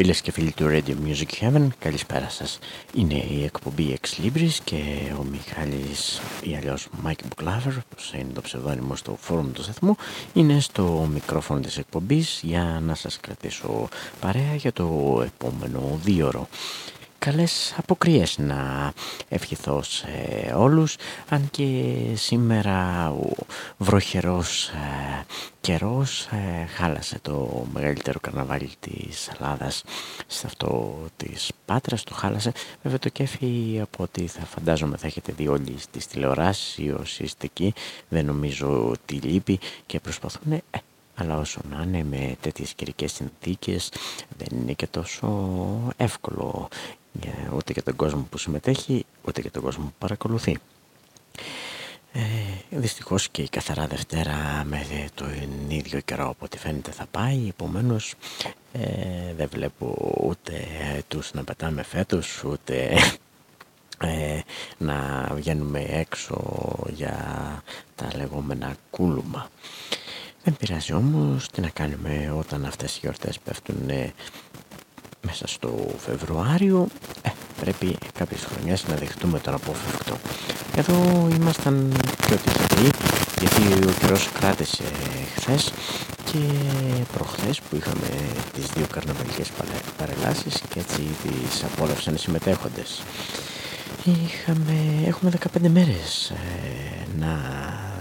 Φίλες και φίλοι του Radio Music Heaven, καλησπέρα σας. Είναι η εκπομπή Ex Libris και ο Μιχάλης ή αλλιώς Mike Buklaver, που είναι το ψευδόνυμο στο φόρουμ του σταθμού, είναι στο μικρόφωνο της εκπομπής για να σας κρατήσω παρέα για το επόμενο δίωρο καλές αποκριές να ευχηθώ σε όλους αν και σήμερα ο βροχερός ε, καιρός ε, χάλασε το μεγαλύτερο καρναβάλι της Ελλάδας σε αυτό της Πάτρας το χάλασε. Βέβαια το κέφι από ό,τι θα φαντάζομαι θα έχετε δει όλοι στις τηλεοράσεις ή όσοι είστε εκεί δεν νομίζω ότι λείπει και προσπαθούν ε, αλλά όσο να είναι με τέτοιες καιρικές συνθήκες δεν είναι και τόσο εύκολο ούτε για τον κόσμο που συμμετέχει, ούτε για τον κόσμο που παρακολουθεί. Ε, δυστυχώς και η καθαρά Δευτέρα με τον ίδιο καιρό από ό,τι φαίνεται θα πάει επομένως ε, δεν βλέπω ούτε τους να πετάμε φέτος ούτε ε, να βγαίνουμε έξω για τα λεγόμενα κούλουμα δεν πειράζει όμως τι να κάνουμε όταν αυτές οι γιορτές πέφτουν μέσα στο Φεβρουάριο ε, πρέπει κάποιες χρονιές να δεχτούμε τον απόφευκτο. Εδώ ήμασταν πιο τυχεροί γιατί ο καιρός κράτησε χθες και προχθές που είχαμε τις δύο καρναβαλικές παρελάσεις και έτσι τις απόλαυσαν οι συμμετέχοντες. Είχαμε, έχουμε 15 μέρες ε, να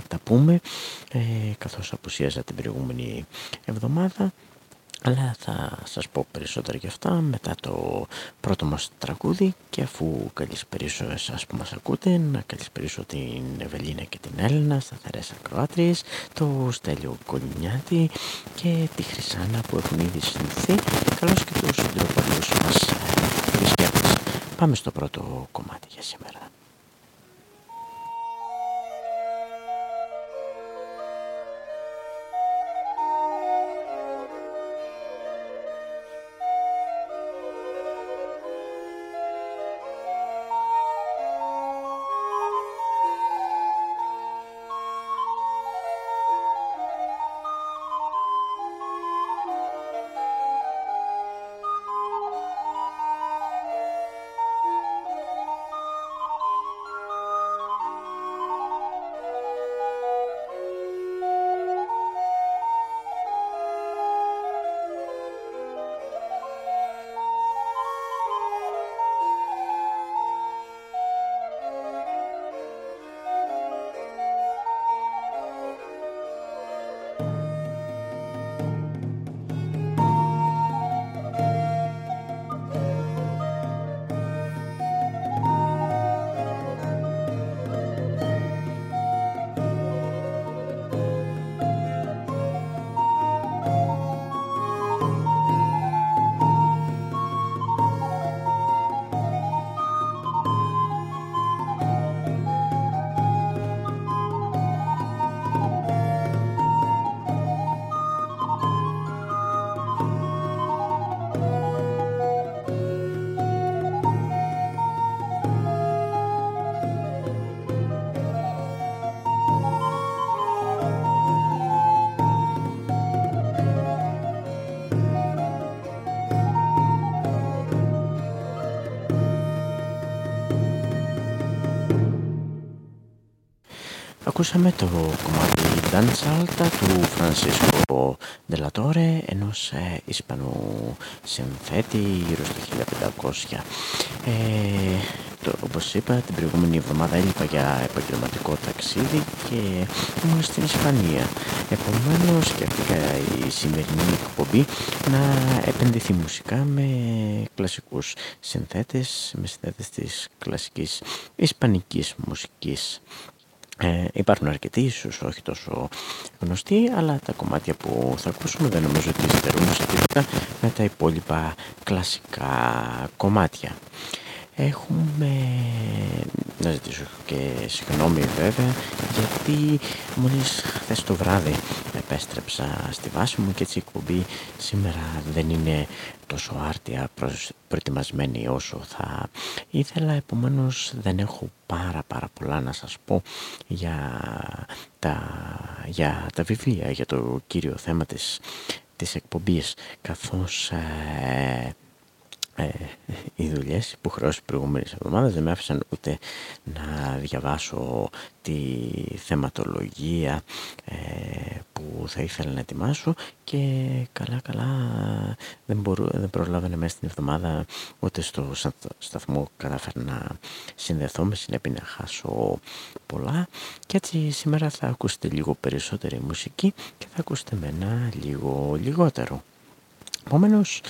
τα πούμε ε, καθώς απουσίαζα την προηγούμενη εβδομάδα αλλά θα σας πω περισσότερα γι' αυτά μετά το πρώτο μας τραγούδι και αφού καλησπερίσω εσάς που μας ακούτε να καλησπερίσω την Ευελίνα και την Έλληνα σταθερές ακροάτριες το Στέλιο Κολυνιάτη και τη Χρυσάνα που έχουν ήδη συνηθίσει καλώς και τους συντροπαλούς μας επισκέπτες πάμε στο πρώτο κομμάτι για σήμερα Ακούσαμε το κομμάτι Danza του Φρανσίσκο Ντελατόρε ενός ε, Ισπανού συνθέτη γύρω στο 1500 ε, το, όπως είπα την προηγούμενη εβδομάδα έλειπα για επαγγελματικό ταξίδι και ήμουν στην Ισπανία. Επομένως σκέφτηκα η σημερινή εκπομπή να επενδυθεί μουσικά με κλασικούς συνθέτες με συνθέτες της κλασικής ισπανικής μουσικής ε, υπάρχουν αρκετοί, ίσως όχι τόσο γνωστοί, αλλά τα κομμάτια που θα ακούσουμε δεν νομίζω ότι στερούν σε τίποτα με τα υπόλοιπα κλασικά κομμάτια. Έχουμε να ζητήσω και συγγνώμη βέβαια γιατί μόλις χθες το βράδυ επέστρεψα στη βάση μου και έτσι η εκπομπή σήμερα δεν είναι τόσο άρτια προετοιμασμένη όσο θα ήθελα. Επομένως δεν έχω πάρα πάρα πολλά να σας πω για τα, για τα βιβλία, για το κύριο θέμα της, της εκπομπής καθώς ε, ε, οι δουλειές, οι υποχρεώσεις προηγούμενης εβδομάδας δεν με άφησαν ούτε να διαβάσω τη θεματολογία ε, που θα ήθελα να ετοιμάσω και καλά καλά δεν, μπορού, δεν προλάβαινε μέσα στην εβδομάδα ούτε στο σταθμό κατάφερα να συνδεθώ με συνέπεινα να χάσω πολλά και έτσι σήμερα θα ακούσετε λίγο περισσότερη μουσική και θα ακούσετε με ένα λίγο λιγότερο. Επομένως,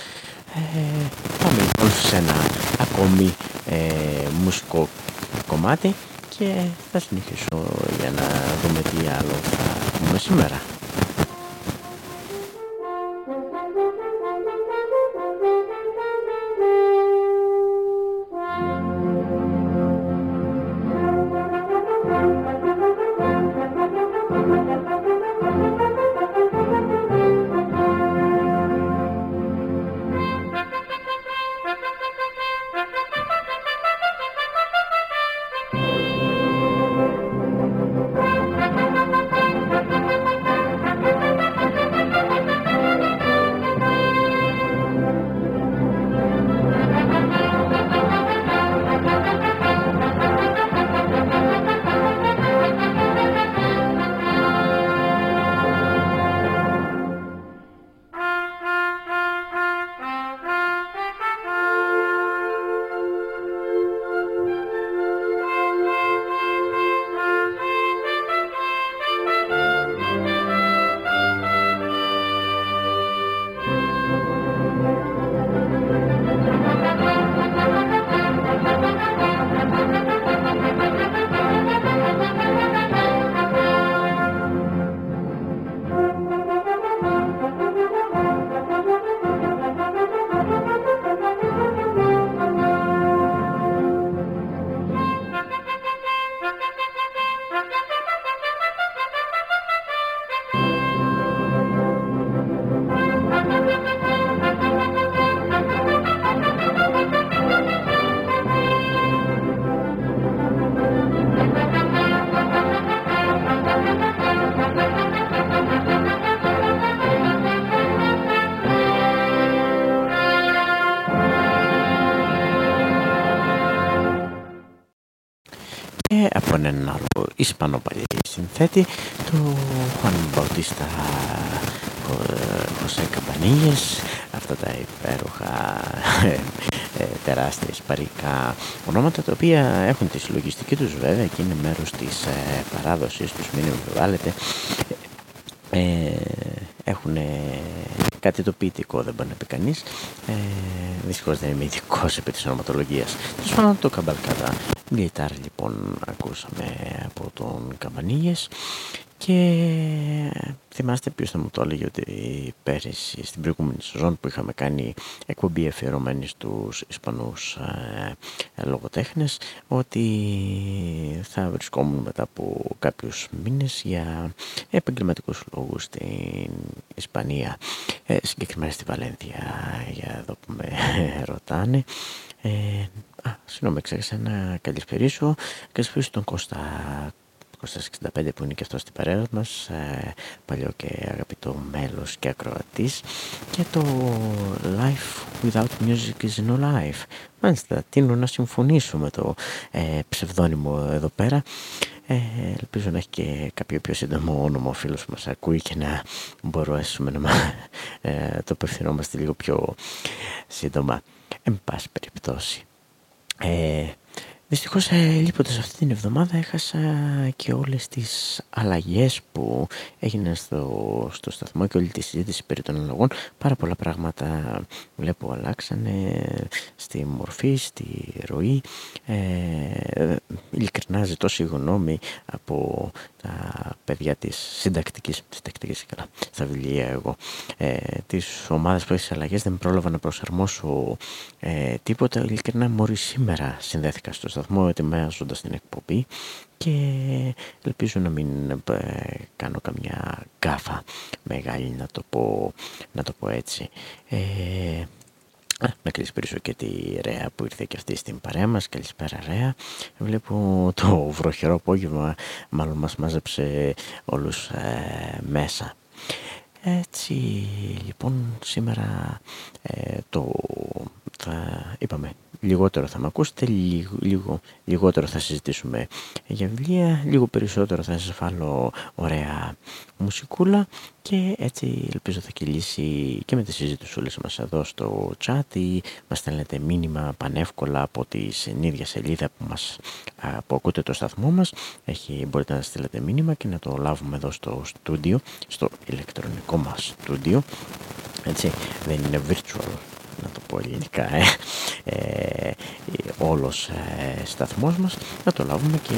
ε, πάμε λοιπόν σε ένα ακόμη ε, μουσικό κομμάτι και θα συνεχίσω για να δούμε τι άλλο θα πούμε σήμερα. Ισπανό πάλι συνθέτη του Χουάν Μπαουτίστα Χωσέ Καμπανίγες αυτά τα υπέροχα ε, τεράστια ισπαρικά ονόματα τα οποία έχουν τη συλλογιστική τους βέβαια και είναι μέρος της ε, παράδοσης τους μην βάλετε ε, έχουν κάτι το ποιητικό δεν μπορεί να πει κανείς. Ε, Δυστυχώς δεν είμαι ειδικός επί της ονοματολογίας. Τέλος πάντων, το καμπαλκάδα Γκέιταρ λοιπόν ακούσαμε από τον Καμπανίγες και θυμάστε ποιος θα μου το έλεγε ότι πέρυσι στην προηγούμενη σεζόν που είχαμε κάνει εκπομπή αφιερωμένη στους Ισπανούς ε, λογοτέχνες ότι θα βρισκόμουν μετά από κάποιους μήνες για επαγγελματικούς λόγους στην Ισπανία. Ε, συγκεκριμένα στη Βαλένθια για εδώ που με ρωτάνε. Ε, α, συγγνώμη, ξέχασα να καλησπερίσω. Καλησπερίσω τον Κώστα Κώστας 65 που είναι και αυτός στην παρέα μας, ε, παλιό και αγαπητό μέλος και ακροατής και το Life Without Music is No Life. Μάλιστα, τίνω να συμφωνήσω με το ε, ψευδόνυμο εδώ πέρα. Ε, ελπίζω να έχει και κάποιο πιο σύντομο όνομα ο φίλος που μας ακούει και να μπορέσουμε να ε, το απευθυνόμαστε λίγο πιο σύντομα. Εν πάση περιπτώσει. Ε, Δυστυχώς ε, λείποντας αυτή την εβδομάδα έχασα και όλες τις αλλαγές που έγιναν στο, στο σταθμό και όλη τη συζήτηση περί των αλλαγών. Πάρα πολλά πράγματα βλέπω αλλάξανε στη μορφή, στη ροή. Ε, ειλικρινά ζητώ συγγνώμη από τα παιδιά της συντακτικής, συντακτικής καλά, στα βιβλία εγώ, ε, της ομάδας που έχεις αλλαγές δεν πρόλαβα να προσαρμόσω ε, τίποτα. Ειλικρινά μόλις σήμερα συνδέθηκα στο σταθμό ετοιμάζοντας την εκπομπή και ελπίζω να μην ε, κάνω καμιά γκάφα μεγάλη να το πω, να το πω έτσι. Ε, να καλησπέρισω και τη Ρέα που ήρθε και αυτή στην παρέα μας. Καλησπέρα Ρέα. Βλέπω το βροχερό απόγευμα μάλλον μας μάζεψε όλους ε, μέσα. Έτσι λοιπόν σήμερα το θα είπαμε λιγότερο θα με ακούσετε, λίγο, λιγότερο θα συζητήσουμε για βιβλία, λίγο περισσότερο θα σας βάλω ωραία μουσικούλα και έτσι ελπίζω θα κυλήσει και με τις συζήτησούλες μας εδώ στο chat ή μας στέλνετε μήνυμα πανεύκολα από τη ίδια σελίδα που, μας, που ακούτε το σταθμό μας. Έχει, μπορείτε να στείλετε μήνυμα και να το λάβουμε εδώ στο στούντιο, στο ηλεκτρονικό μας στούντιο. Έτσι δεν είναι virtual να το πω ελληνικά ε, ε, όλος ε, σταθμός μας. Να το λάβουμε και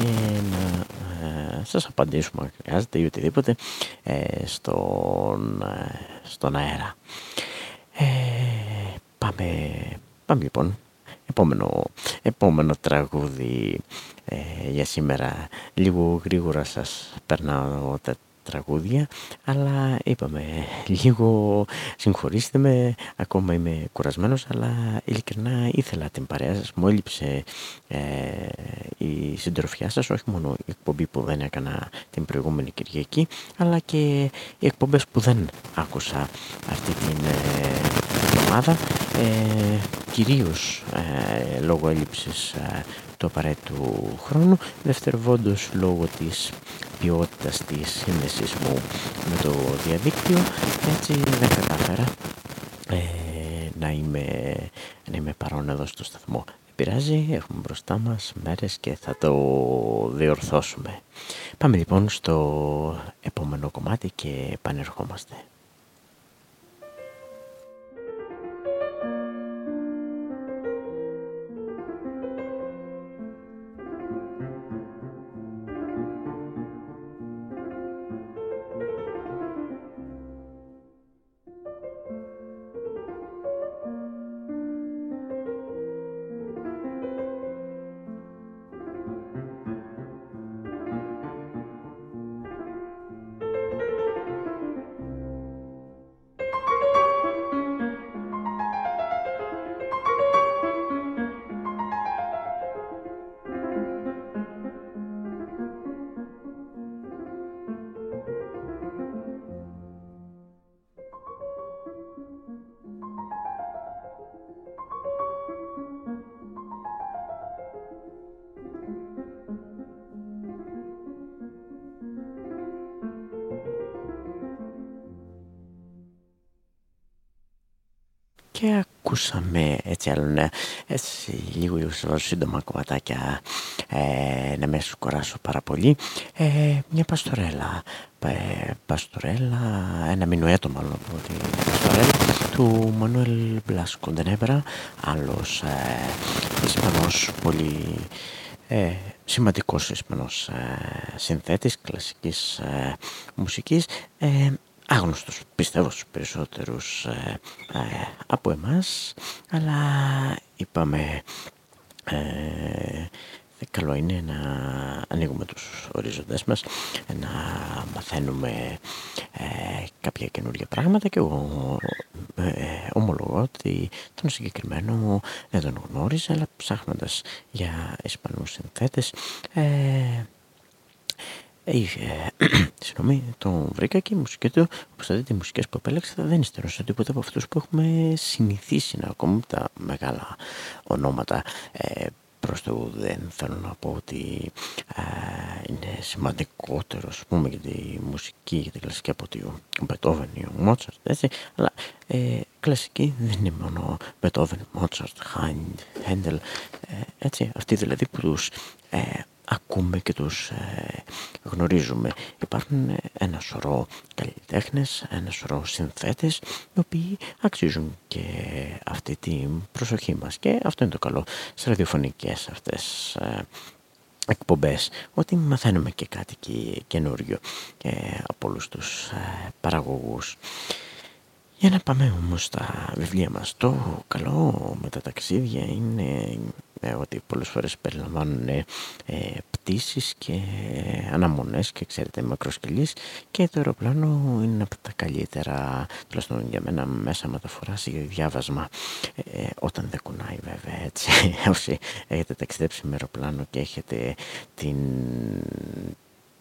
να ε, σας απαντήσουμε αν χρειάζεται ή οτιδήποτε ε, στον, ε, στον αέρα. Πάμε, πάμε λοιπόν. Επόμενο, επόμενο τραγούδι. Για σήμερα λίγο γρήγορα σας περνάω τα τραγούδια αλλά είπαμε λίγο συγχωρήστε με ακόμα είμαι κουρασμένος αλλά ειλικρινά ήθελα την παρέα σας. Μου έλειψε ε, η συντροφιά σας όχι μόνο η εκπομπή που δεν έκανα την προηγούμενη Κυριακή αλλά και οι εκπομπές που δεν άκουσα αυτή την ε, εβδομάδα. Ε, κυρίως ε, λόγω έλλειψης ε, του απαραίτητου χρόνου δευτερευόντως λόγω της ποιότητας της σύνδεσης μου με το διαδίκτυο. Έτσι δεν κατάφερα ε, να, είμαι, να είμαι παρόν εδώ στο σταθμό. Δεν πειράζει, έχουμε μπροστά μας μέρες και θα το διορθώσουμε. Πάμε λοιπόν στο επόμενο κομμάτι και επανερχόμαστε ακούσαμε έτσι άλλο ναι, έτσι λίγο λίγο σύντομα κομματάκια ε, να με σκοράσω πάρα πολύ. Ε, μια παστορέλα. Ε, παστορέλα ένα μινουέτο μάλλον από την παστορέλα του Μανουέλ Μπλάσκο Ντενέμπρα άλλος ε, Ισπανός πολύ ε, σημαντικός Ισπανός ε, συνθέτης κλασικής ε, μουσικής. Ε, άγνωστος πιστεύω στους περισσότερους ε, ε, από εμάς. Αλλά είπαμε ε, καλό είναι να ανοίγουμε τους ορίζοντες μας να μαθαίνουμε κάποια καινούργια πράγματα και εγώ ομολογώ ότι τον συγκεκριμένο δεν τον γνώριζα αλλά ψάχνοντας για Ισπανούς συνθέτες Είχε, συγγνώμη, τον βρήκα και η μουσική του, όπως θα δείτε, οι μουσικές που επέλεξα δεν υστερούσαν τίποτα από αυτούς που έχουμε συνηθίσει να ακούμε τα μεγάλα ονόματα. Ε, προς το δεν θέλω να πω ότι ε, είναι σημαντικότερο, ας πούμε, για τη μουσική, για την κλασική από ο Μπετόβεν ή ο Μότσαρτ, έτσι, αλλά ε, κλασική δεν είναι μόνο Μπετόβεν, Μότσαρτ, Χέντελ, ε, έτσι, αυτοί δηλαδή που τους ε, ακούμε και τους ε, γνωρίζουμε. Υπάρχουν ε, ένα σωρό καλλιτέχνες, ένα σωρό συνθέτες οι οποίοι αξίζουν και αυτή την προσοχή μας και αυτό είναι το καλό σε ραδιοφωνικές αυτές ε, εκπομπές ότι μαθαίνουμε και κάτι και καινούριο από όλους τους παραγωγούς. Για να πάμε όμως στα βιβλία μας. Το καλό με τα ταξίδια είναι ε, ότι πολλές φορές περιλαμβάνουν ε, πτήσεις και αναμονές και ξέρετε μακροσκελής και το αεροπλάνο είναι από τα καλύτερα. Τουλάχιστον για μένα μέσα μεταφοράς για διάβασμα. Ε, όταν δεν κουνάει βέβαια έτσι. Όσοι έχετε ταξιδέψει με αεροπλάνο και έχετε την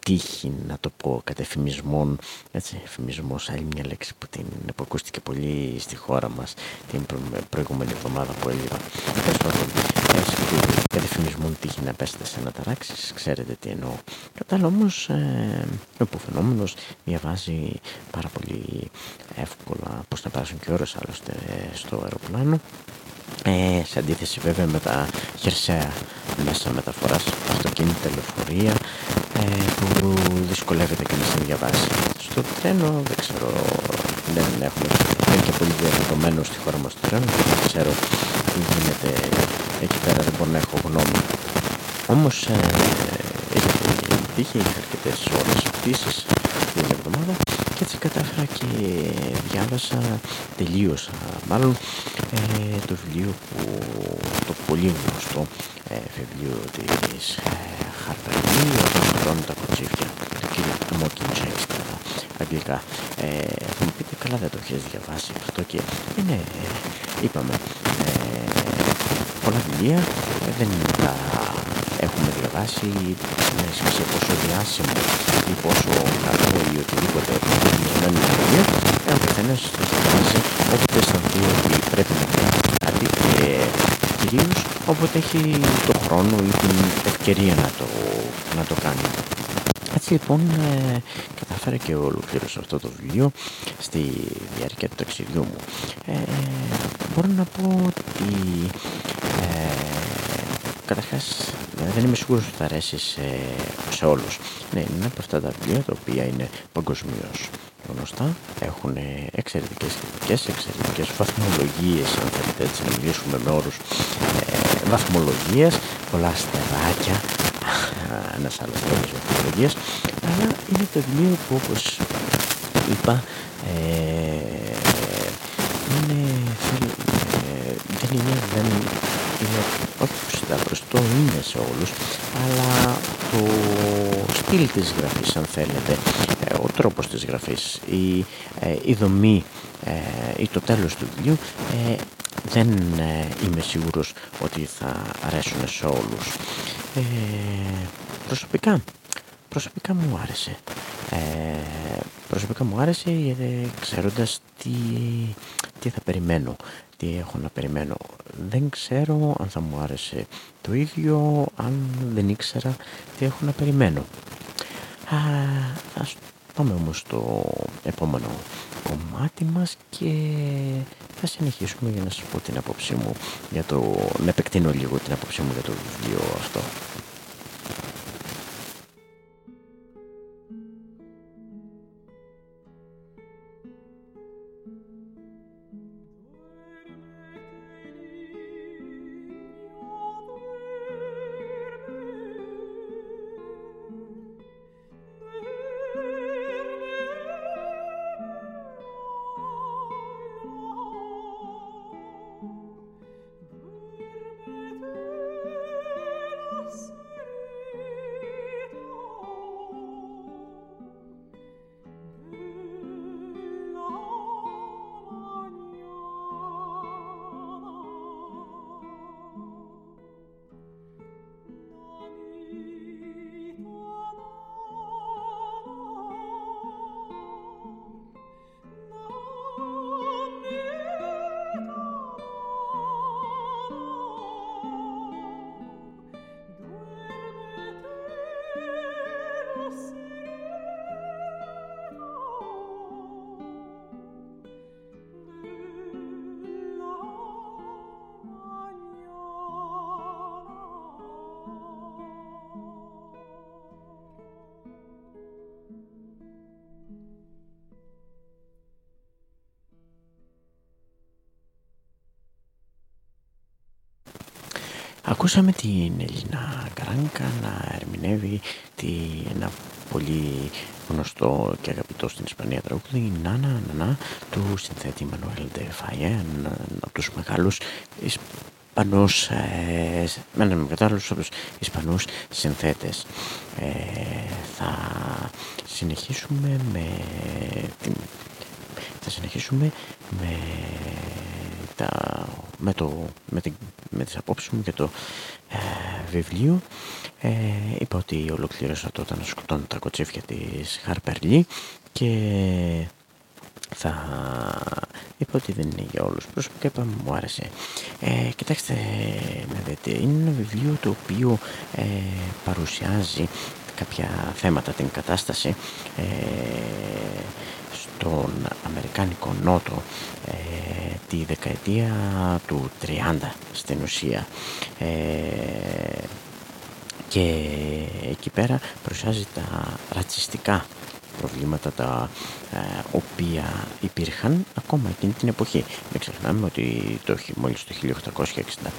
τύχη να το πω κατ' εφημισμών έτσι, εφημισμός άλλη μια λέξη που την που ακούστηκε πολύ στη χώρα μας την προηγούμενη εβδομάδα που έλεγα. Κατ' εφημισμών τύχη να πέσετε σε ένα ταράξεις ξέρετε τι εννοώ. Κατά άλλο όμως ε, ο υποφαινόμενος διαβάζει πάρα πολύ εύκολα πώς να περάσουν και ώρες άλλωστε στο αεροπλάνο ε, σε αντίθεση βέβαια με τα χερσαία μέσα μεταφοράς αυτοκίνητα, λεωφορεία ε, που δυσκολεύεται και να διαβάσει. Στο τρένο δεν ξέρω, δεν έχουμε, δεν είναι και πολύ διαδεδομένο στη χώρα μας το τρένο, δεν ξέρω τι γίνεται εκεί πέρα, δεν μπορώ να έχω γνώμη. Όμως ε, είχε τύχη, είχε αρκετές ώρες πτήσεις την εβδομάδα και έτσι κατάφερα και διάβασα, τελείωσα μάλλον ε, το βιβλίο που το πολύ γνωστό ε, βιβλίο της ε, Χαρβαρδί όταν σκοτώνουν τα κοτσίφια του κύριου Mockingjay στα αγγλικά ε, θα μου πείτε καλά δεν το έχεις διαβάσει αυτό και είναι είπαμε ε, πολλά βιβλία ε, δεν τα έχουμε διαβάσει με σημασία πόσο διάσημο ή πόσο καλό ή οτιδήποτε προγραμματισμένο βιβλίο ο καθένας θα διαβάσει όποτε αισθανθεί ότι πρέπει να διαβάσει κάτι και κυρίως όποτε έχει το χρόνο ή την ευκαιρία να το, να το κάνει. Έτσι λοιπόν ε, κατάφερα και ολοκλήρωσα αυτό το βιβλίο στη διάρκεια του ταξιδιού μου. Ε, μπορώ να πω ότι ε, καταρχάς δεν είμαι σίγουρος ότι θα αρέσει σε, σε όλους. Ναι, είναι από αυτά τα βιβλία τα οποία είναι παγκοσμίως γνωστά, έχουν εξαιρετικές κριτικές, εξαιρετικές βαθμολογίες, αν θέλετε έτσι να μιλήσουμε με όρους ε, βαθμολογίες, πολλά αστεράκια, ένας άλλος τρόπος βαθμολογίας, αλλά είναι το βιβλίο που όπως είπα ε, είναι, ε, δεν είναι, δεν είναι, όχι το είναι σε όλους, αλλά το στυλ της γραφής αν θέλετε, ε, ο τρόπος της γραφής, η, ε, η δομή ε, ή το τέλος του βιβλίου δεν είμαι σίγουρος ότι θα αρέσουν σε όλους. προσωπικά, προσωπικά μου άρεσε. προσωπικά μου άρεσε ξέροντας τι, τι θα περιμένω τι έχω να περιμένω. Δεν ξέρω αν θα μου άρεσε το ίδιο, αν δεν ήξερα τι έχω να περιμένω. Α, ας πάμε όμως στο επόμενο κομμάτι μας και θα συνεχίσουμε για να σας πω την απόψη μου για το... να επεκτείνω λίγο την απόψη μου για το βιβλίο αυτό. Ακούσαμε την Ελίνα Καράνκα να ερμηνεύει τη, ένα πολύ γνωστό και αγαπητό στην Ισπανία τραγούδι «Νάνα Νανά» του συνθέτη Μανουέλ Φαγέ, από τους μεγάλους Ισπανούς, ε, έναν από τους Ισπανούς συνθέτες. Ε, θα συνεχίσουμε με την θα συνεχίσουμε με τα, με, το, με, την, με τις απόψεις μου για το ε, βιβλίο. Ε, είπα ότι ολοκλήρωσα το «Όταν σκοτώνουν τα κοτσίφια» της Harper Lee και θα είπα ότι δεν είναι για όλους προσωπικά είπα μου άρεσε ε, κοιτάξτε να δείτε είναι ένα βιβλίο το οποίο ε, παρουσιάζει κάποια θέματα την κατάσταση ε, στον Αμερικάνικο Νότο ε, τη δεκαετία του 30 στην ουσία. Ε, και εκεί πέρα παρουσιάζει τα ρατσιστικά προβλήματα τα ε, οποία υπήρχαν ακόμα εκείνη την εποχή. Μην ξεχνάμε ότι το, μόλις το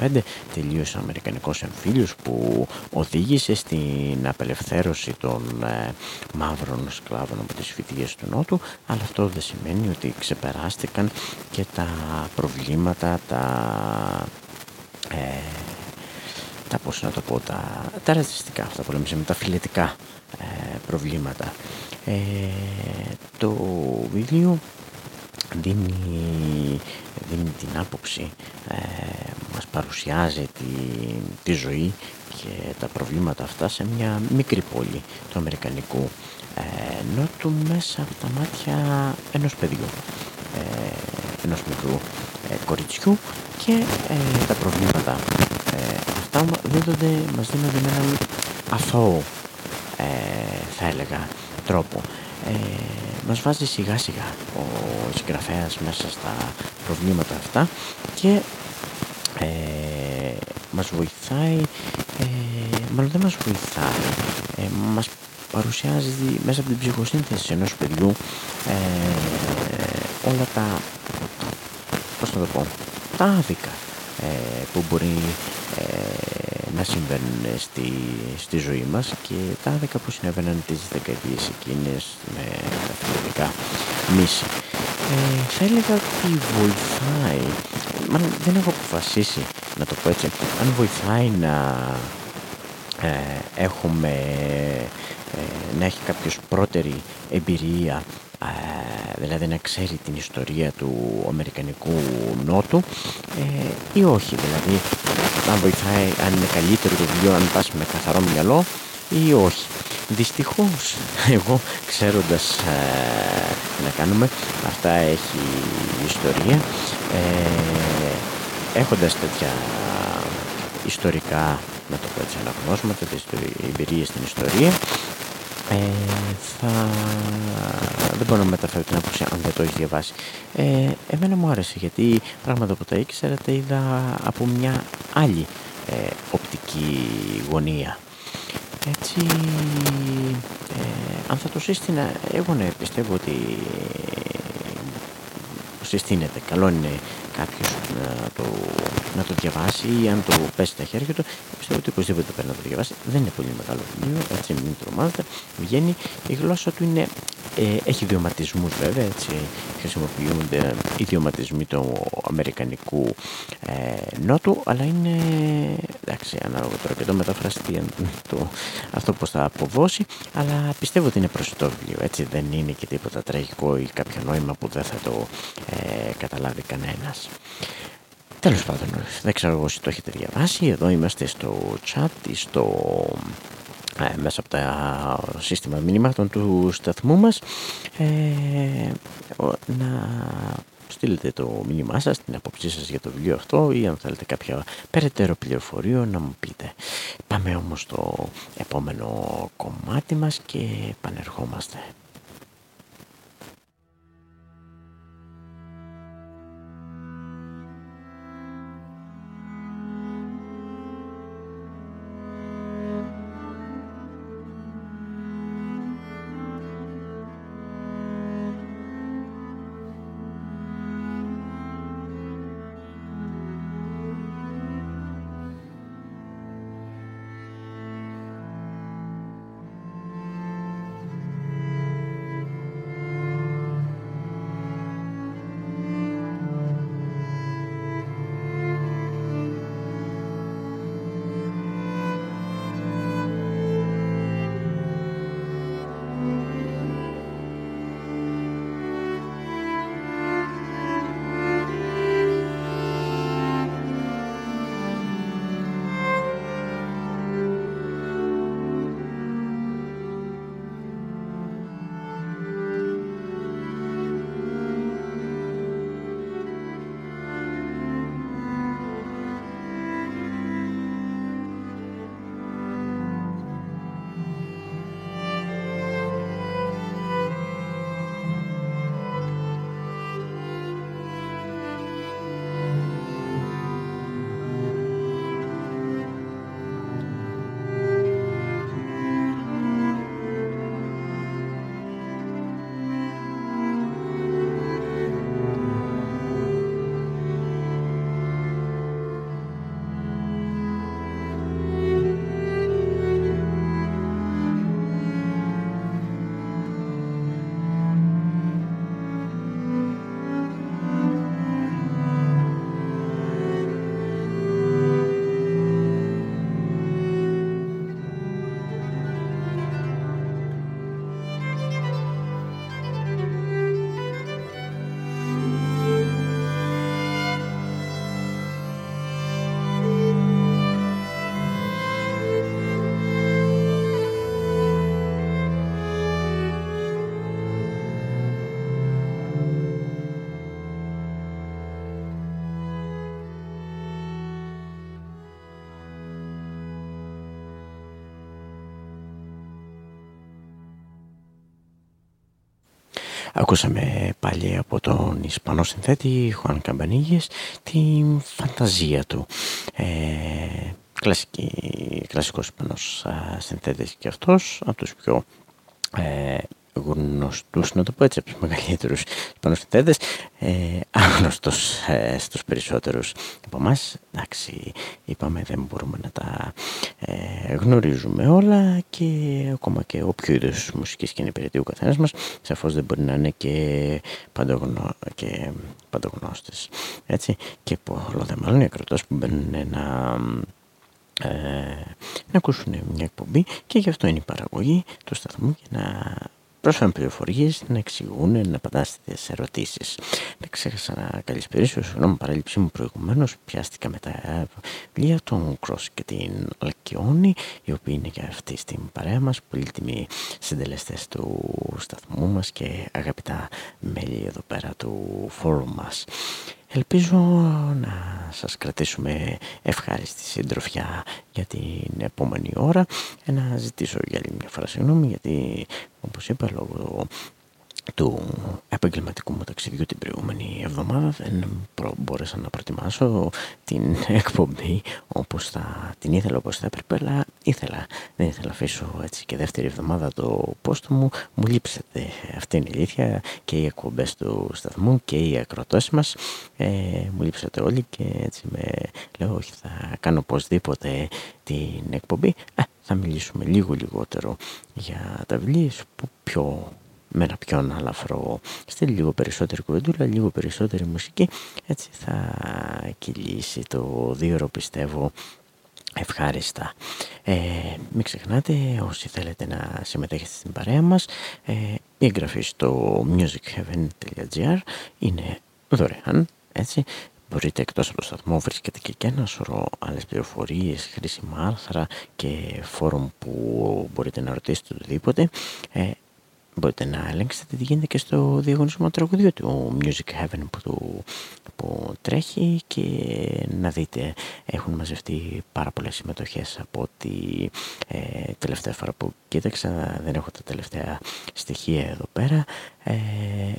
1865 τελείωσε ο Αμερικανικός εμφύλιος που οδήγησε στην απελευθέρωση των ε, μαύρων σκλάβων από τις φοιτηγές του Νότου αλλά αυτό δεν σημαίνει ότι ξεπεράστηκαν και τα προβλήματα, τα... Ε, τα πώς να το πω, τα, τα ρατσιστικά αυτά που λέμε με τα φιλετικά ε, προβλήματα. Ε, το βιβλίο δίνει, δίνει την άποψη, ε, μας παρουσιάζει τη, τη ζωή και τα προβλήματα αυτά σε μια μικρή πόλη του Αμερικανικού ε, Νότου μέσα από τα μάτια ενός παιδιού, ε, ενός μικρού ε, κοριτσιού και ε, τα προβλήματα αυτά δίδονται, μας δίνονται με έναν αθώο θα έλεγα τρόπο. Ε, μας βάζει σιγά σιγά ο συγγραφέας μέσα στα προβλήματα αυτά και ε, μας βοηθάει ε, μάλλον δεν μας βοηθάει ε, μας παρουσιάζει μέσα από την ψυχοσύνθεση ενός παιδιού ε, όλα τα πώς να το πω τα άδικα ε, που μπορεί να συμβαίνουν στη, στη ζωή μας και τα άδικα που συνέβαιναν τις δεκαετίες εκείνες με τα φιλετικά μίση. Ε, θα έλεγα ότι βοηθάει, μάλλον δεν έχω αποφασίσει να το πω έτσι, αν βοηθάει να ε, έχουμε, ε, να έχει κάποιος πρώτερη εμπειρία δηλαδή να ξέρει την ιστορία του Αμερικανικού Νότου ε, ή όχι δηλαδή αν βοηθάει, αν είναι καλύτερο το βιβλίο αν πας με καθαρό μυαλό ή όχι. Δυστυχώς εγώ ξέροντας ε, τι να κάνουμε αυτά έχει ιστορία. Ε, έχοντας τέτοια ιστορικά να το πω έτσι αναγνώσματα, εμπειρίες στην ιστορία ε, θα... δεν μπορώ να μεταφέρω την άποψη αν δεν το έχεις διαβάσει. Ε, εμένα μου άρεσε γιατί πράγματα που τα ήξερα τα είδα από μια άλλη ε, οπτική γωνία. Έτσι, ε, αν θα το σύστηνα, εγώ ναι, πιστεύω ότι συστήνεται. Καλό είναι κάποιος να το, να το διαβάσει ή αν το πέσει τα χέρια του, πιστεύω ότι οπωσδήποτε πρέπει να το διαβάσει. Δεν είναι πολύ μεγάλο βιβλίο, έτσι μην τρομάζετε. Βγαίνει, η γλώσσα του είναι, ε, έχει ιδιωματισμούς βέβαια, έτσι χρησιμοποιούνται ιδιωματισμοί του αμερικανικού ε, νότου, αλλά είναι, εντάξει, ανάλογα τώρα και το μεταφραστή, το, αυτό πώς θα αποδώσει, αλλά πιστεύω ότι είναι προσιτό βιβλίο, έτσι δεν είναι και τίποτα τραγικό ή κάποιο νόημα που δεν θα το ε, καταλάβει κανένας. Τέλος πάντων, δεν ξέρω όσοι το έχετε διαβάσει, εδώ είμαστε στο chat, στο, ε, μέσα από τα σύστημα μηνυμάτων του σταθμού μας, ε, να στείλετε το μήνυμά σας, την απόψή σας για το βιβλίο αυτό ή αν θέλετε κάποια περαιτέρω πληροφορία να μου πείτε. Πάμε όμως στο επόμενο κομμάτι μας και επανερχόμαστε. Ακούσαμε πάλι από τον Ισπανό συνθέτη Χουάν Καμπανίγες την φανταζία του. Ε, κλασική, κλασικός Ισπανός συνθέτης και αυτός, από τους πιο ε, γνωστούς, να το πω έτσι, από τους μεγαλύτερους Ισπανούς συνθέτες, ε, άγνωστος ε, στους περισσότερους από εμάς. Εντάξει, είπαμε δεν μπορούμε να τα ε, γνωρίζουμε όλα και ακόμα και όποιο είδους μουσικής σκηνή υπηρετεί ο καθένας μας, σαφώς δεν μπορεί να είναι και, παντογνώ, και παντογνώστες. Έτσι, και πολλό δε μάλλον οι ακροτές που μπαίνουν ένα ε, να ακούσουν μια εκπομπή και γι' αυτό είναι η παραγωγή του σταθμού για να πρόσφεραν πληροφορίες, να εξηγούν, να απαντάνε σε ερωτήσεις. Δεν ξέχασα να καλησπερίσω, συγγνώμη παρέλειψή μου προηγουμένως. Πιάστηκα με τα βιβλία των Κρός και την Αλκιόνη, οι οποίοι είναι και αυτοί στην παρέα μας, πολύτιμοι συντελεστές του σταθμού μας και αγαπητά μέλη εδώ πέρα του φόρουμ μας. Ελπίζω να σας κρατήσουμε ευχάριστη συντροφιά για την επόμενη ώρα. Να ζητήσω για άλλη μια φορά συγγνώμη γιατί όπως είπα λόγω του επαγγελματικού μου ταξιδιού την προηγούμενη εβδομάδα. Δεν μπόρεσα να προετοιμάσω την εκπομπή όπως θα την ήθελα όπως θα έπρεπε αλλά ήθελα, δεν ήθελα να αφήσω έτσι και δεύτερη εβδομάδα το πόστο μου. Μου λείψατε. Αυτή είναι η αλήθεια. Και οι εκπομπές του σταθμού και οι ακροτώσεις μας ε, μου λείψατε όλοι και έτσι με λέω όχι θα κάνω οπωσδήποτε την εκπομπή ε, θα μιλήσουμε λίγο λιγότερο για τα βιβλία που πιο με ένα πιο αναλαφρό στυλ, λίγο περισσότερη κουβεντούλα, λίγο περισσότερη μουσική. Έτσι θα κυλήσει το δύο πιστεύω ευχάριστα. Ε, μην ξεχνάτε όσοι θέλετε να συμμετέχετε στην παρέα μας ε, η εγγραφή στο musicheaven.gr είναι δωρεάν έτσι Μπορείτε εκτός από το σταθμό βρίσκεται και, ένα σωρό άλλες πληροφορίες, χρήσιμα άρθρα και φόρουμ που μπορείτε να ρωτήσετε οτιδήποτε. Ε, μπορείτε να ελέγξετε τι γίνεται και στο διαγωνισμό τραγουδιού του Music Heaven που, που τρέχει και να δείτε έχουν μαζευτεί πάρα πολλές συμμετοχές από τη ε, τελευταία φορά που κοίταξα δεν έχω τα τελευταία στοιχεία εδώ πέρα ε,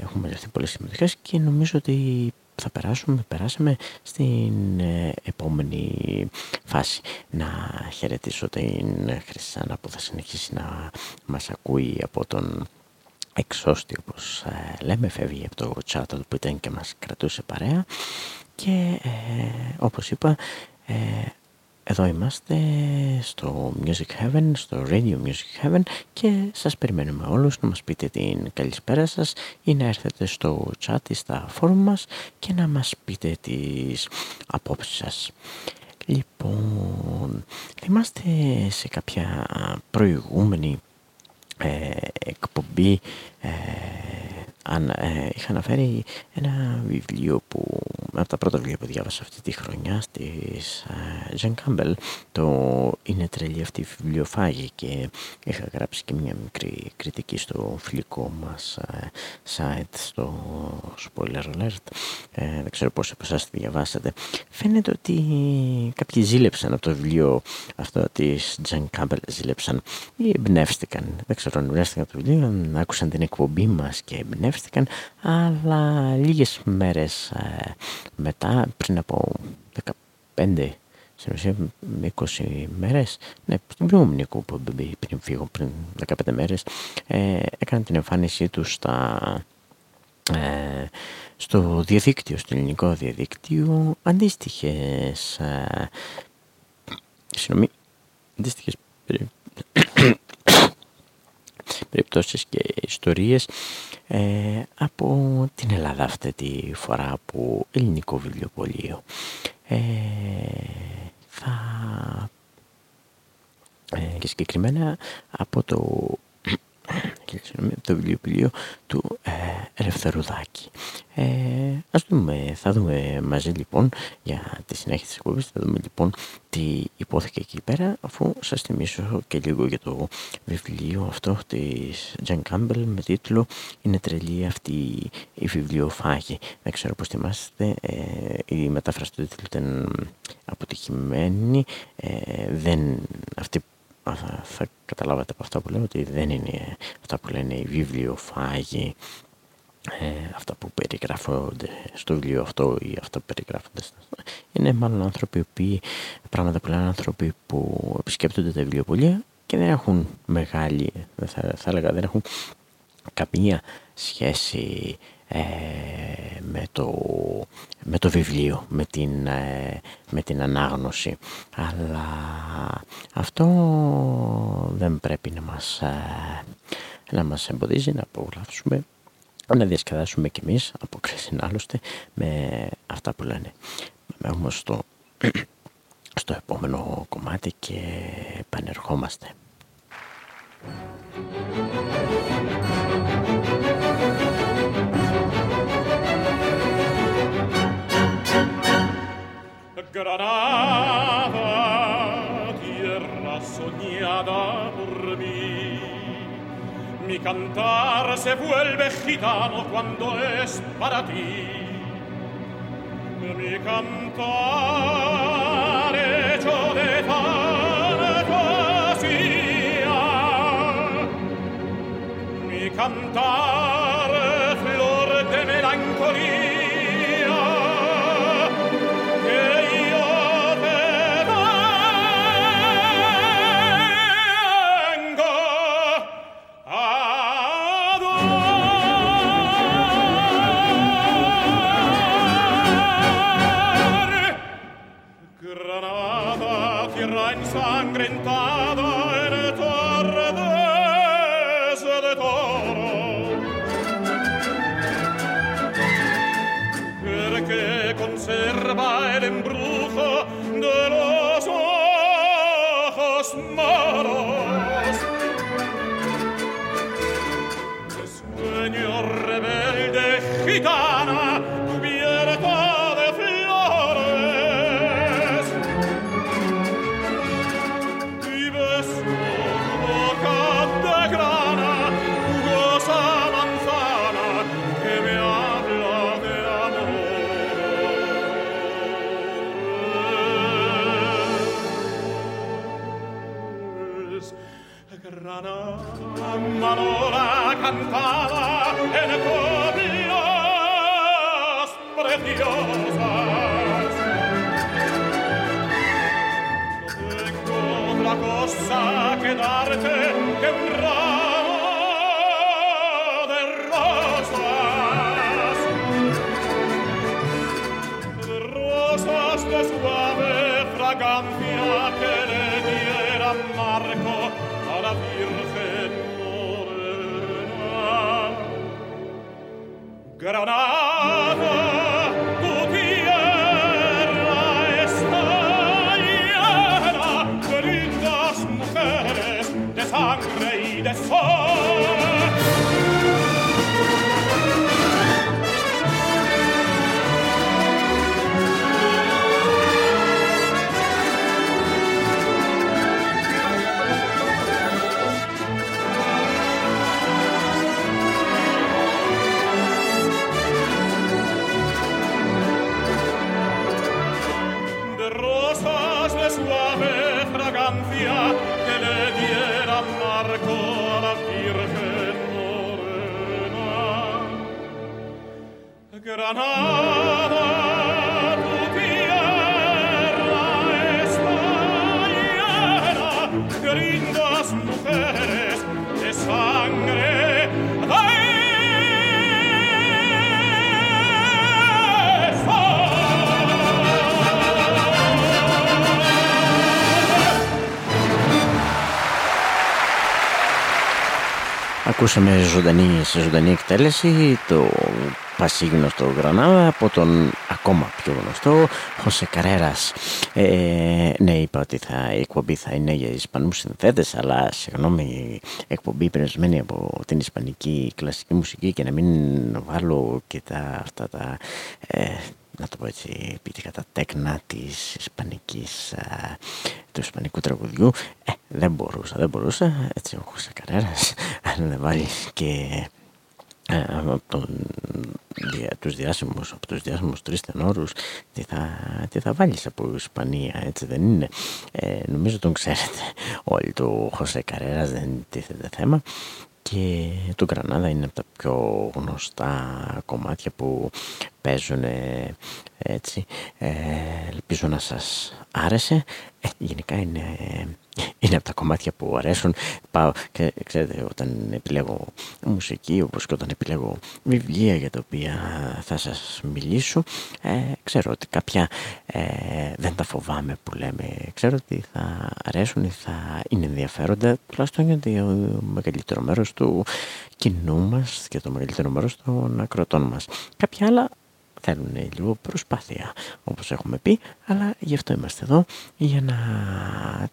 έχουν μαζευτεί πολλές συμμετοχές και νομίζω ότι θα περάσουμε, περάσαμε στην ε, επόμενη φάση. Να χαιρετήσω την Χρυσάνα που θα συνεχίσει να μας ακούει από τον εξώστη όπως ε, λέμε φεύγει από το chat που ήταν και μας κρατούσε παρέα και ε, όπως είπα ε, εδώ είμαστε στο Music Heaven, στο Radio Music Heaven και σας περιμένουμε όλους να μας πείτε την καλησπέρα σας ή να έρθετε στο chat ή στα φόρουμ μας και να μας πείτε τις απόψεις σας. Λοιπόν, θυμάστε σε κάποια προηγούμενη ε, εκπομπή ε, αν, ε, είχα αναφέρει ένα βιβλίο που από τα πρώτα βιβλία που διάβασα αυτή τη χρονιά της Τζεν Κάμπελ το είναι τρελή αυτή η βιβλιοφάγη και είχα γράψει και μια μικρή κριτική στο φιλικό μας ε, site στο spoiler alert. Ε, δεν ξέρω πώς από εσάς τη διαβάσατε. Φαίνεται ότι κάποιοι ζήλεψαν από το βιβλίο αυτό της Τζεν Κάμπελ ζήλεψαν ή εμπνεύστηκαν. Δεν ξέρω αν εμπνεύστηκαν από το βιβλίο άκουσαν την εκπομπή μας και εμπνεύστηκαν αλλά λίγες μέρες ε, μετά, πριν από 15 στην ουσία με 20 μέρες, ναι, στην προηγούμενη εκπομπή πριν φύγω, πριν 15 μέρες, ε, έκαναν την εμφάνισή τους στα, ε, στο διαδίκτυο, στο ελληνικό διαδίκτυο, αντίστοιχες, ε, συγγνώμη, αντίστοιχες περιπτώσεις και ιστορίες ε, από την Ελλάδα αυτή τη φορά από ελληνικό βιβλιοπωλείο. Ε, θα, ε, και συγκεκριμένα από το το βιβλίο του ε, Ελευθερουδάκη. Ε, ας δούμε, θα δούμε μαζί λοιπόν για τη συνέχεια της εκπομπής, θα δούμε λοιπόν τι υπόθηκε εκεί πέρα, αφού σας θυμίσω και λίγο για το βιβλίο αυτό της Τζαν Κάμπελ με τίτλο «Είναι τρελή αυτή η βιβλιοφάγη». Δεν ξέρω πώς θυμάστε, ε, η μετάφραση του τίτλου ήταν αποτυχημένη, ε, δεν, αυτή θα, θα καταλάβετε από αυτά που λέω ότι δεν είναι αυτά που λένε οι βιβλιοφάγοι ε, αυτά που περιγράφονται στο βιβλίο αυτό ή αυτά που περιγράφονται είναι μάλλον άνθρωποι που πράγματα που λένε άνθρωποι που επισκέπτονται τα βιβλιοπολία και δεν έχουν μεγάλη, θα, θα έλεγα, δεν έχουν καμία σχέση ε, με, το, με το βιβλίο, με την, ε, με την ανάγνωση. Αλλά αυτό δεν πρέπει να μας, ε, να μας εμποδίζει να απογράψουμε να διασκεδάσουμε κι εμείς από κρίση άλλωστε με αυτά που λένε. Όμως στο, στο επόμενο κομμάτι και επανερχόμαστε. Granada, tierra soñada por mí. Mi cantar se vuelve gitano cuando es para ti. Mi cantar hecho de fantasía. Mi cantar ensangrentada en el tardes de toro, el conserva el embrujo de los Ακούσαμε ζωντανή, σε ζωντανή εκτέλεση το πασίγνωστο Γρανάδα από τον ακόμα πιο γνωστό Χωσέ Καρέρας. Ε, ναι, είπα ότι θα, η εκπομπή θα είναι για Ισπανούς συνθέτες, αλλά συγγνώμη, η εκπομπή περισμένη από την Ισπανική κλασική μουσική και να μην βάλω και τα, αυτά τα... Ε, να το πω έτσι, ποιητικά τα τέκνα της ισπανικής, του ισπανικού τραγουδιού. Ε, δεν μπορούσα, δεν μπορούσα, έτσι έχω σε κανένας, αν δεν βάλει και ε, από τον, δια, τους διάσημους, από τους διάσημους τρεις τενόρους τι θα, τι θα βάλεις από Ισπανία, έτσι δεν είναι. Ε, νομίζω τον ξέρετε όλοι, το Χωσέ Καρέρας δεν τίθεται θέμα και το Γκρανάδα είναι από τα πιο γνωστά κομμάτια που παίζουν έτσι. Ε, ελπίζω να σας άρεσε. Ε, γενικά είναι, είναι από τα κομμάτια που αρέσουν. Πάω και ξέρετε όταν επιλέγω μουσική όπως και όταν επιλέγω βιβλία για τα οποία θα σας μιλήσω ε, ξέρω ότι κάποια ε, δεν τα φοβάμαι που λέμε. Ξέρω ότι θα αρέσουν ή θα είναι ενδιαφέροντα τουλάχιστον γιατί το μεγαλύτερο μέρος του κοινού μας και το μεγαλύτερο μέρος των ακροτών μας. Κάποια άλλα θέλουν λίγο προσπάθεια όπως έχουμε πει αλλά γι' αυτό είμαστε εδώ για να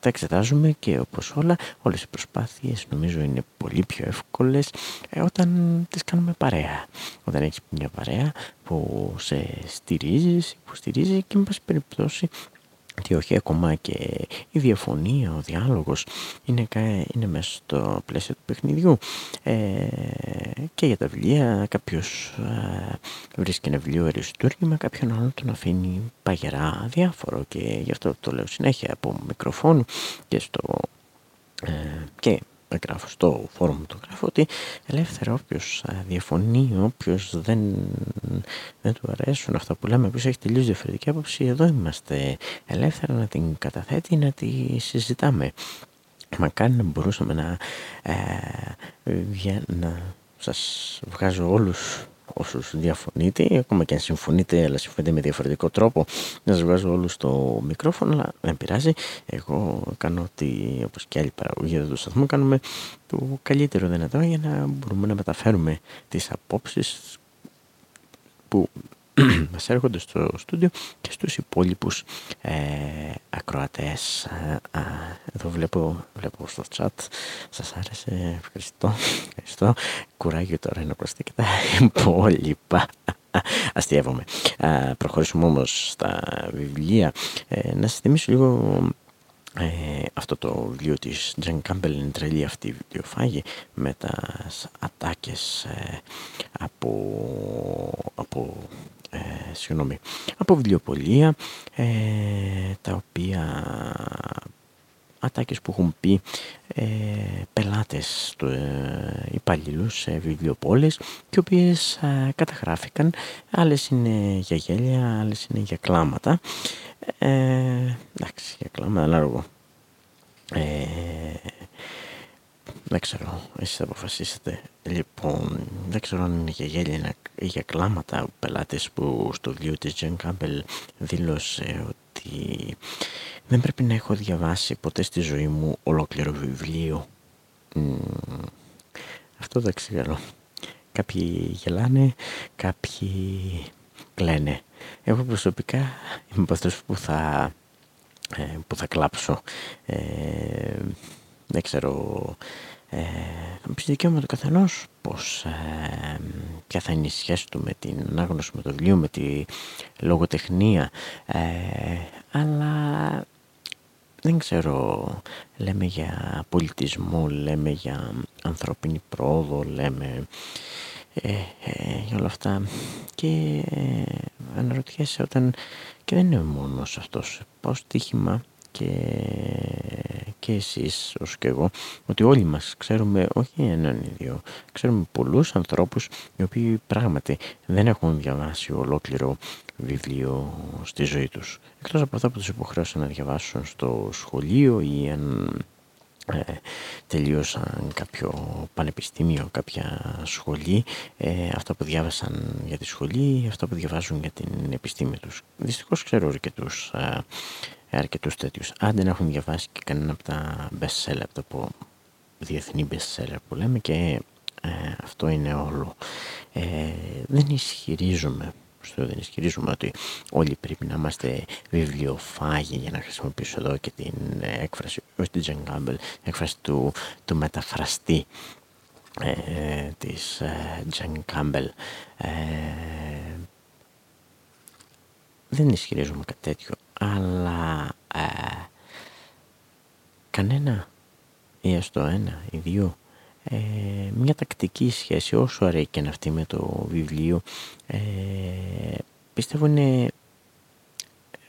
τα εξετάζουμε και όπως όλα όλες οι προσπάθειες νομίζω είναι πολύ πιο εύκολες ε, όταν τις κάνουμε παρέα. Όταν έχεις μια παρέα που σε στηρίζεις, υποστηρίζει και με πάση περιπτώσει τι όχι ακόμα και η διαφωνία, ο διάλογος είναι, είναι μέσα στο πλαίσιο του παιχνιδιού. Ε, και για τα βιβλία κάποιος ε, βρίσκει ένα βιβλίο αριστούργημα κάποιον άλλον τον αφήνει παγερά διάφορο και γι' αυτό το λέω συνέχεια από μικροφόνου και στο ε, και γράφω στο φόρουμ το γράφω ότι ελεύθερα όποιος διαφωνεί, όποιος δεν, δεν του αρέσουν αυτά που λέμε, όποιος έχει τελείως διαφορετική άποψη, εδώ είμαστε ελεύθερα να την καταθέτει, να τη συζητάμε. Μακάρι να μπορούσαμε να, ε, να σας βγάζω όλους όσους διαφωνείτε, ακόμα και αν συμφωνείτε, αλλά συμφωνείτε με διαφορετικό τρόπο, να σας βγάζω όλους στο μικρόφωνο, αλλά δεν πειράζει. Εγώ κάνω ότι, όπως και άλλοι παραγωγοί εδώ του σταθμού, κάνουμε το καλύτερο δυνατό για να μπορούμε να μεταφέρουμε τις απόψεις που μας έρχονται στο στούντιο και στους υπόλοιπους ε, ακροατές. εδώ βλέπω, βλέπω στο chat, σας άρεσε, ευχαριστώ, ευχαριστώ. Κουράγιο τώρα είναι προς και τα υπόλοιπα. Αστειεύομαι. προχωρήσουμε όμως στα βιβλία. Ε, να σας θυμίσω λίγο ε, αυτό το βιβλίο της Τζεν Κάμπελ είναι τρελή αυτή η βιβλιοφάγη με τας ατάκες ε, από, από ε, συγγνώμη, από βιβλιοπολία ε, τα οποία ατάκες που έχουν πει ε, πελάτες του ε, υπαλλήλους σε βιβλιοπόλες και οι οποίες ε, καταγράφηκαν. Άλλες είναι για γέλια, άλλες είναι για κλάματα. Ε, εντάξει για κλάματα ανάλογο. Ε, δεν ξέρω, εσείς θα αποφασίσετε. Λοιπόν, δεν ξέρω αν είναι για γέλια ή για κλάματα ο πελάτης που στο βιβλίο της Τζεν Κάμπελ δήλωσε ότι δεν πρέπει να έχω διαβάσει ποτέ στη ζωή μου ολόκληρο βιβλίο. αυτό δεν ξέρω. Κάποιοι γελάνε, κάποιοι κλαίνε. Εγώ προσωπικά είμαι από αυτούς που θα, ε, που θα κλάψω. Ε, δεν ξέρω ε, πεις δικαίωμα του καθενός πώς, ε, ποια θα είναι η σχέση του με την ανάγνωση με το βιβλίο, με τη λογοτεχνία. Ε, αλλά δεν ξέρω, λέμε για πολιτισμό, λέμε για ανθρώπινη πρόοδο, λέμε ε, ε, για όλα αυτά. Και ε, αναρωτιέσαι όταν και δεν είναι μόνος αυτός, πάω στοίχημα και και εσείς όσο και εγώ ότι όλοι μας ξέρουμε όχι έναν ή δύο ξέρουμε πολλούς ανθρώπους οι οποίοι πράγματι δεν έχουν διαβάσει ολόκληρο βιβλίο στη ζωή τους. Εκτός από αυτά που τους υποχρέωσαν να διαβάσουν στο σχολείο ή αν ε, τελείωσαν κάποιο πανεπιστήμιο, κάποια σχολή, ε, αυτά που διάβασαν για τη σχολή, αυτά που διαβάζουν για την επιστήμη τους. Δυστυχώς ξέρω και τους ε, αρκετούς τέτοιους. Αν δεν έχουν διαβάσει και κανένα από τα best seller, από το διεθνή best seller που λέμε και ε, αυτό είναι όλο. Ε, δεν ισχυρίζομαι στο δεν ισχυρίζουμε ότι όλοι πρέπει να είμαστε βιβλιοφάγοι για να χρησιμοποιήσω εδώ και την έκφραση, όχι την Τζεν Κάμπελ, έκφραση του, του μεταφραστή ε, της Τζεν Κάμπελ. δεν ισχυρίζομαι κάτι τέτοιο αλλά ε, κανένα ή έστω ένα ή δύο ε, μια τακτική σχέση όσο αρέσει και να αυτή με το βιβλίο ε, πιστεύω είναι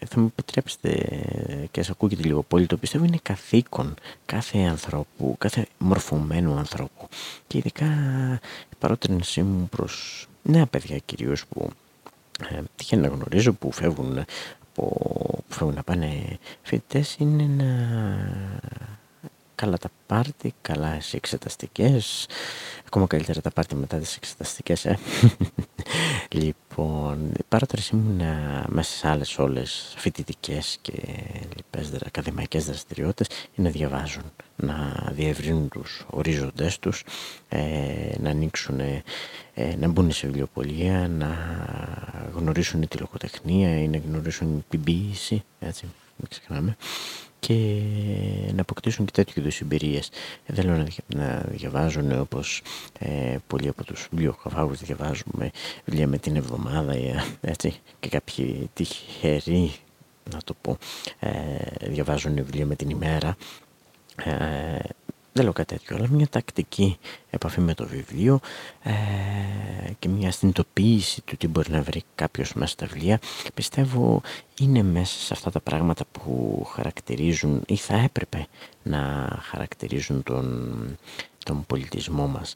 θα μου επιτρέψετε και ας ακούγεται λίγο πολύ το πιστεύω είναι καθήκον κάθε ανθρώπου, κάθε μορφωμένου ανθρώπου και ειδικά η παρότρινσή μου προς νέα παιδιά κυρίως που ε, τυχαίνει να γνωρίζω που φεύγουν, που φεύγουν να πάνε φοιτητές είναι να καλά τα πάρτι, καλά οι εξεταστικές, ακόμα καλύτερα τα πάρτι μετά τις εξεταστικές, ε. λοιπόν, η παράτηρησή μου είναι μέσα σε άλλες όλες φοιτητικές και λοιπές ακαδημαϊκές δραστηριότητες είναι να διαβάζουν, να διευρύνουν τους ορίζοντές τους, ε, να ανοίξουν, ε, να μπουν σε βιβλιοπολία, να γνωρίσουν τη λογοτεχνία ή να γνωρίσουν την ποίηση, έτσι, μην ξεχνάμε και να αποκτήσουν και τέτοιου είδους εμπειρίες. Δεν λέω να διαβάζουν όπως ε, πολλοί από τους βιβλιοκαφάγους διαβάζουμε βιβλία με την εβδομάδα ε, έτσι, και κάποιοι τυχεροί να το πω ε, διαβάζουν βιβλία με την ημέρα ε, δεν λέω κάτι τέτοιο, αλλά μια τακτική επαφή με το βιβλίο ε, και μια συνειδητοποίηση του τι μπορεί να βρει κάποιος μέσα στα βιβλία πιστεύω είναι μέσα σε αυτά τα πράγματα που χαρακτηρίζουν ή θα έπρεπε να χαρακτηρίζουν τον, τον πολιτισμό μας.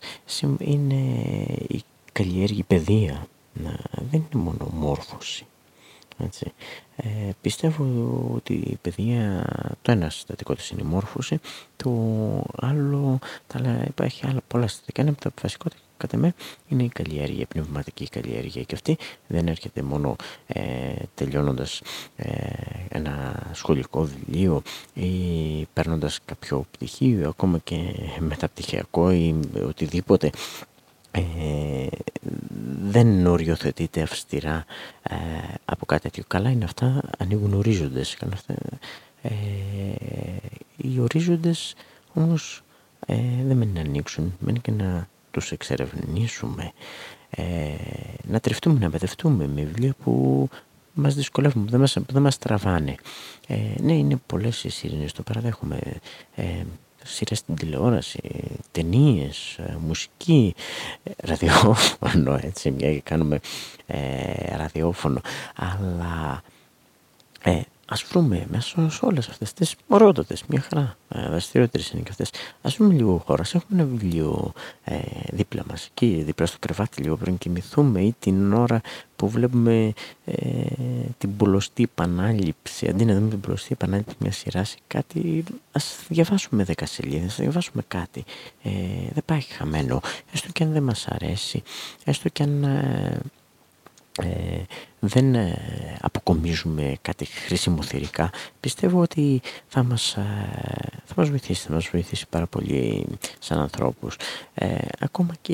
Είναι η καλλιέργεια, η παιδεία, δεν είναι μόνο μόρφωση. Έτσι. Ε, πιστεύω ότι η παιδεία, το ένα συστατικό της είναι η μόρφωση, το άλλο, τα, υπάρχει άλλα πολλά συστατικά, ένα από τα βασικά κατά με είναι η καλλιέργεια, η πνευματική καλλιέργεια και αυτή δεν έρχεται μόνο ε, τελειώνοντας ε, ένα σχολικό βιβλίο ή παίρνοντας κάποιο πτυχίο, ακόμα και μεταπτυχιακό ή οτιδήποτε ε, δεν οριοθετείται αυστηρά ε, από κάτι τέτοιο. Καλά είναι αυτά, ανοίγουν ορίζοντες. Ε, οι ορίζοντες όμως ε, δεν μένει να ανοίξουν, μένει και να τους εξερευνήσουμε, ε, να τρεφτούμε, να παιδευτούμε με βιβλία που μας δυσκολεύουν, που δεν μας, που δεν μας τραβάνε. Ε, ναι, είναι πολλές οι σύρινες, το παραδέχομαι. Ε, σειρές στην τηλεόραση, ταινίες, ε, μουσική, ε, ραδιόφωνο, έτσι, μια και κάνουμε ε, ραδιόφωνο, αλλά ε, ας βρούμε μέσα σε όλες αυτές τις ορότατες, μια χαρά, ε, δραστηριότητες είναι και αυτές. Ας βρούμε λίγο χώρα, ας έχουμε ένα βιβλίο ε, δίπλα μας, εκεί δίπλα στο κρεβάτι λίγο πριν κοιμηθούμε ή την ώρα που βλέπουμε ε, την πολλωστή επανάληψη, αντί να δούμε την πολλωστή επανάληψη μια σειρά ή κάτι, ας διαβάσουμε δέκα σελίδες, ας διαβάσουμε κάτι. Ε, δεν πάει χαμένο, έστω και αν δεν μας αρέσει, έστω και αν... Ε, ε, δεν ε, αποκομίζουμε κάτι χρήσιμο θερικά πιστεύω ότι θα μας, ε, θα μας βοηθήσει θα μας βοηθήσει πάρα πολύ σαν ανθρώπους. Ε, ακόμα και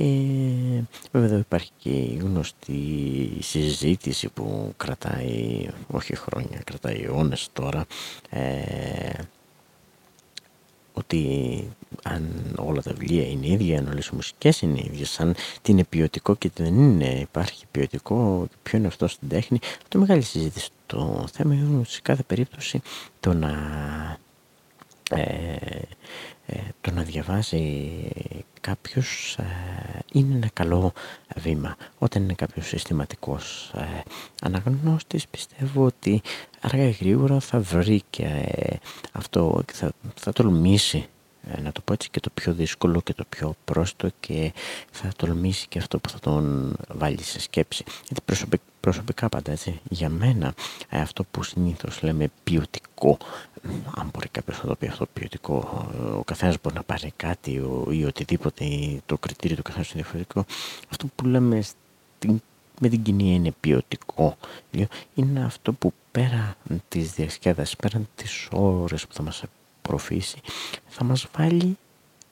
βέβαια εδώ υπάρχει και η γνωστή συζήτηση που κρατάει όχι χρόνια κρατάει αιώνες τώρα ότι αν όλα τα βιβλία είναι ίδια, αν όλες οι μουσικές είναι ίδιες, αν τι είναι ποιοτικό και τι δεν είναι, υπάρχει ποιοτικό, ποιο είναι αυτό στην τέχνη, αυτό μεγάλη συζήτηση. Το θέμα είναι σε κάθε περίπτωση το να ε, ε, το να διαβάζει κάποιος ε, είναι ένα καλό βήμα. Όταν είναι κάποιος συστηματικός ε, αναγνώστης πιστεύω ότι αργά ή γρήγορα θα βρει και αυτό και θα, θα τολμήσει να το πω έτσι και το πιο δύσκολο και το πιο πρόστο και θα τολμήσει και αυτό που θα τον βάλει σε σκέψη. Γιατί προσωπικά πάντα έτσι, για μένα αυτό που συνήθως λέμε ποιοτικό αν μπορεί κάποιος να το πει αυτό ποιοτικό, ο καθένας μπορεί να πάρει κάτι ή οτιδήποτε, το κριτήριο του καθένας είναι διαφορετικό. Αυτό που λέμε στην, με την κοινή είναι ποιοτικό. Είναι αυτό που πέρα της διασκέδασης, πέραν τις ώρες που θα μας προφήσει, θα μας βάλει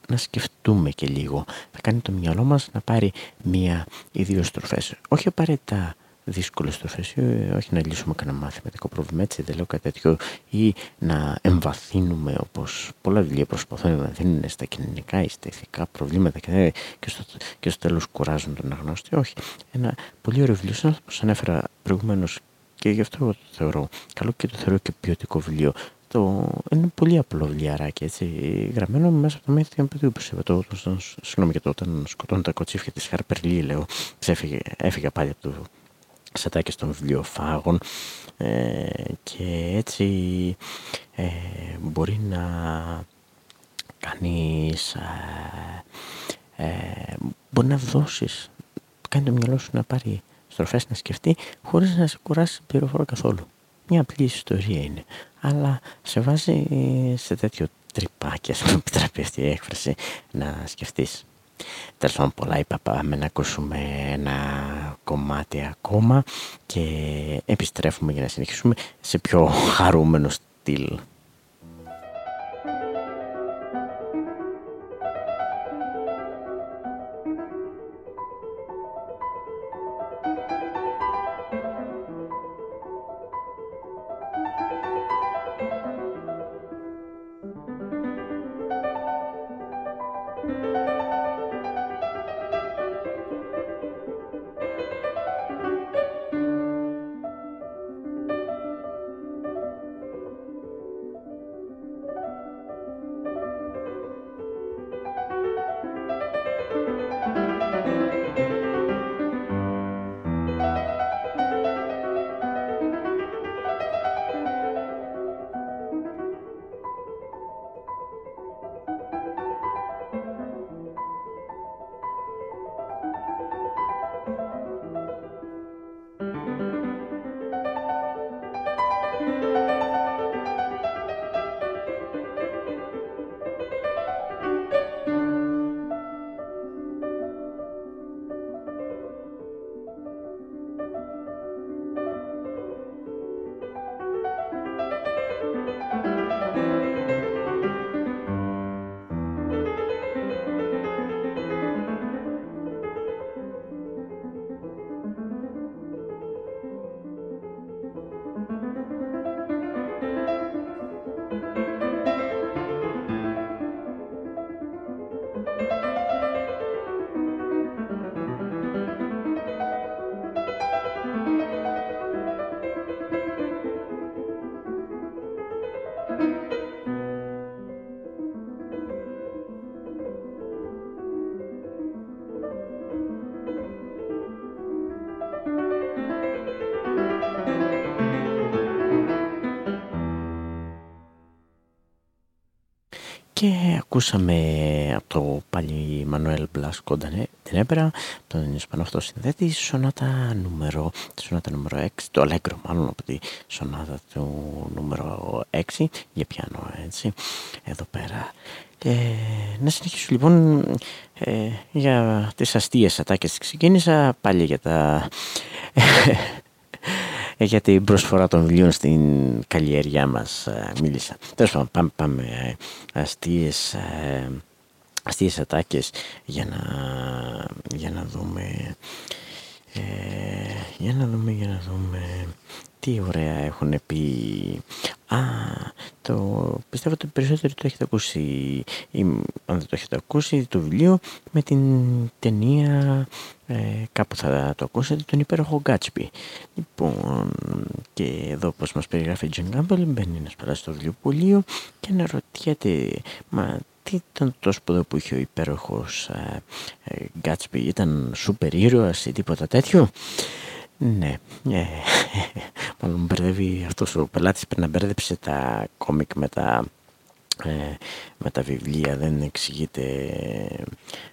να σκεφτούμε και λίγο. Θα κάνει το μυαλό μας να πάρει μία ή δύο στροφές. Όχι απαραίτητα δύσκολο στο φεσίο, όχι να λύσουμε κανένα μαθηματικό πρόβλημα, έτσι δεν λέω κάτι τέτοιο, ή να εμβαθύνουμε όπως πολλά βιβλία προσπαθούν να εμβαθύνουν στα κοινωνικά ή στα ηθικά προβλήματα και, και, στο, και στο τέλος κουράζουν τον αγνώστη. Όχι. Ένα πολύ ωραίο βιβλίο, σαν όπως ανέφερα προηγουμένως και γι' αυτό το θεωρώ καλό και το θεωρώ και ποιοτικό βιβλίο. Το, είναι πολύ απλό βιβλιαράκι, έτσι, γραμμένο μέσα από το μέθη του παιδιού που είπα. Το, το, συγγνώμη για το όταν σκοτώνουν τα κοτσίφια της Χαρπερλή, λέω, ξέφυγε, έφυγα πάλι από το σατάκες των βιβλιοφάγων ε, και έτσι ε, μπορεί να κάνεις ε, μπορεί να δώσεις κάνει το μυαλό σου να πάρει στροφές να σκεφτεί χωρίς να σε κουράσει πληροφορά καθόλου μια απλή ιστορία είναι αλλά σε βάζει σε τέτοιο τρυπάκι ας πούμε επιτραπεί αυτή η έκφραση να σκεφτείς Τέλος πάντων πολλά είπα πάμε να ακούσουμε ένα κομμάτι ακόμα και επιστρέφουμε για να συνεχίσουμε σε πιο χαρούμενο στυλ. Ακούσαμε από το πάλι Μανουέλ Μπλάσκο την έπερα, τον Ισπανό αυτό συνδέτη, σονάτα νούμερο, σονάτα νούμερο 6, το Allegro μάλλον από τη σονάτα του νούμερο 6, για πιάνο έτσι, εδώ πέρα. Και να συνεχίσω λοιπόν ε, για τις αστείες ατάκες ξεκίνησα, πάλι για τα ε, για την προσφορά των βιβλίων στην καλλιέργειά μας ε, μίλησα. Τέλος πάντων, πάμε, πάμε ε, αστείες, αστείες ατάκες για να, για να δούμε... για να δούμε, για να δούμε τι ωραία έχουν πει. Α, το, πιστεύω ότι περισσότεροι το έχετε ακούσει, ή, αν δεν το έχετε ακούσει, το βιβλίο με την ταινία, ε, κάπου θα το ακούσετε, τον υπέροχο Γκάτσπι. Λοιπόν, και εδώ όπως μας περιγράφει η Τζεν Γκάμπελ, μπαίνει ένας περάσει στο βιβλιοπωλείο και αναρωτιέται, μα τι ήταν το σπουδαίο που είχε ο υπέροχος Γκάτσπι, ε, ήταν σούπερ ήρωας ή τίποτα τέτοιο; Ναι, ε, μάλλον μπερδεύει αυτός ο πελάτης πρέπει να μπέρδεψε τα κόμικ με τα, ε, με τα βιβλία, δεν εξηγείται,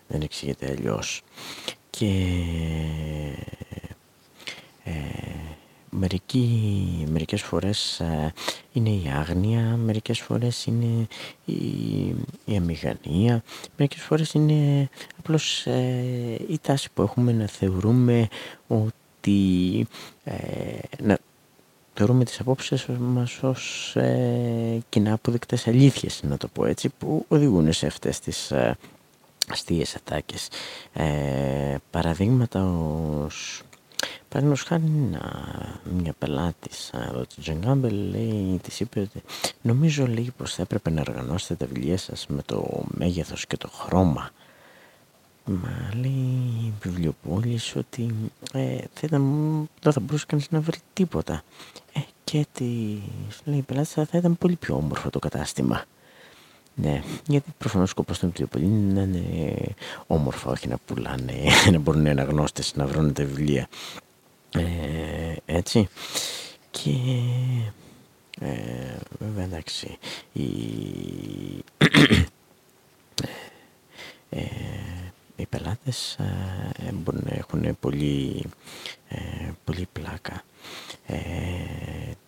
δεν εξηγείται αλλιώς. Και ε, μερικοί, μερικές φορές ε, είναι η άγνοια, μερικές φορές είναι η, η αμηγανία, μερικές φορές είναι απλώς ε, η τάση που έχουμε να θεωρούμε ότι ότι ε, να θεωρούμε τις απόψεις μας ως ε, κοινά αποδεκτές αλήθειες, να το πω έτσι, που οδηγούν σε αυτές τις ε, αστείες ατάκες. Ε, παραδείγματα ως... Παραδείγματος χάρη μια πελάτης εδώ της Τζεν Γκάμπελ λέει, της είπε ότι νομίζω λέει πως θα έπρεπε να οργανώσετε τα βιβλία σας με το μέγεθος και το χρώμα Μα λέει η βιβλιοπόληση ότι ε, θα δεν θα μπορούσε κανείς να βρει τίποτα. Ε, και τι λέει η πελάτη θα ήταν πολύ πιο όμορφο το κατάστημα. Ναι, γιατί προφανώς ο σκοπός των βιβλιοπολίων είναι να είναι όμορφα, όχι να πουλάνε, να μπορούν οι αναγνώστες να βρουν τα βιβλία. Ε, έτσι. Και ε, βέβαια εντάξει, οι, ε, οι πελάτες ε, μπορούν να έχουν πολύ, ε, πολύ πλάκα. Ε,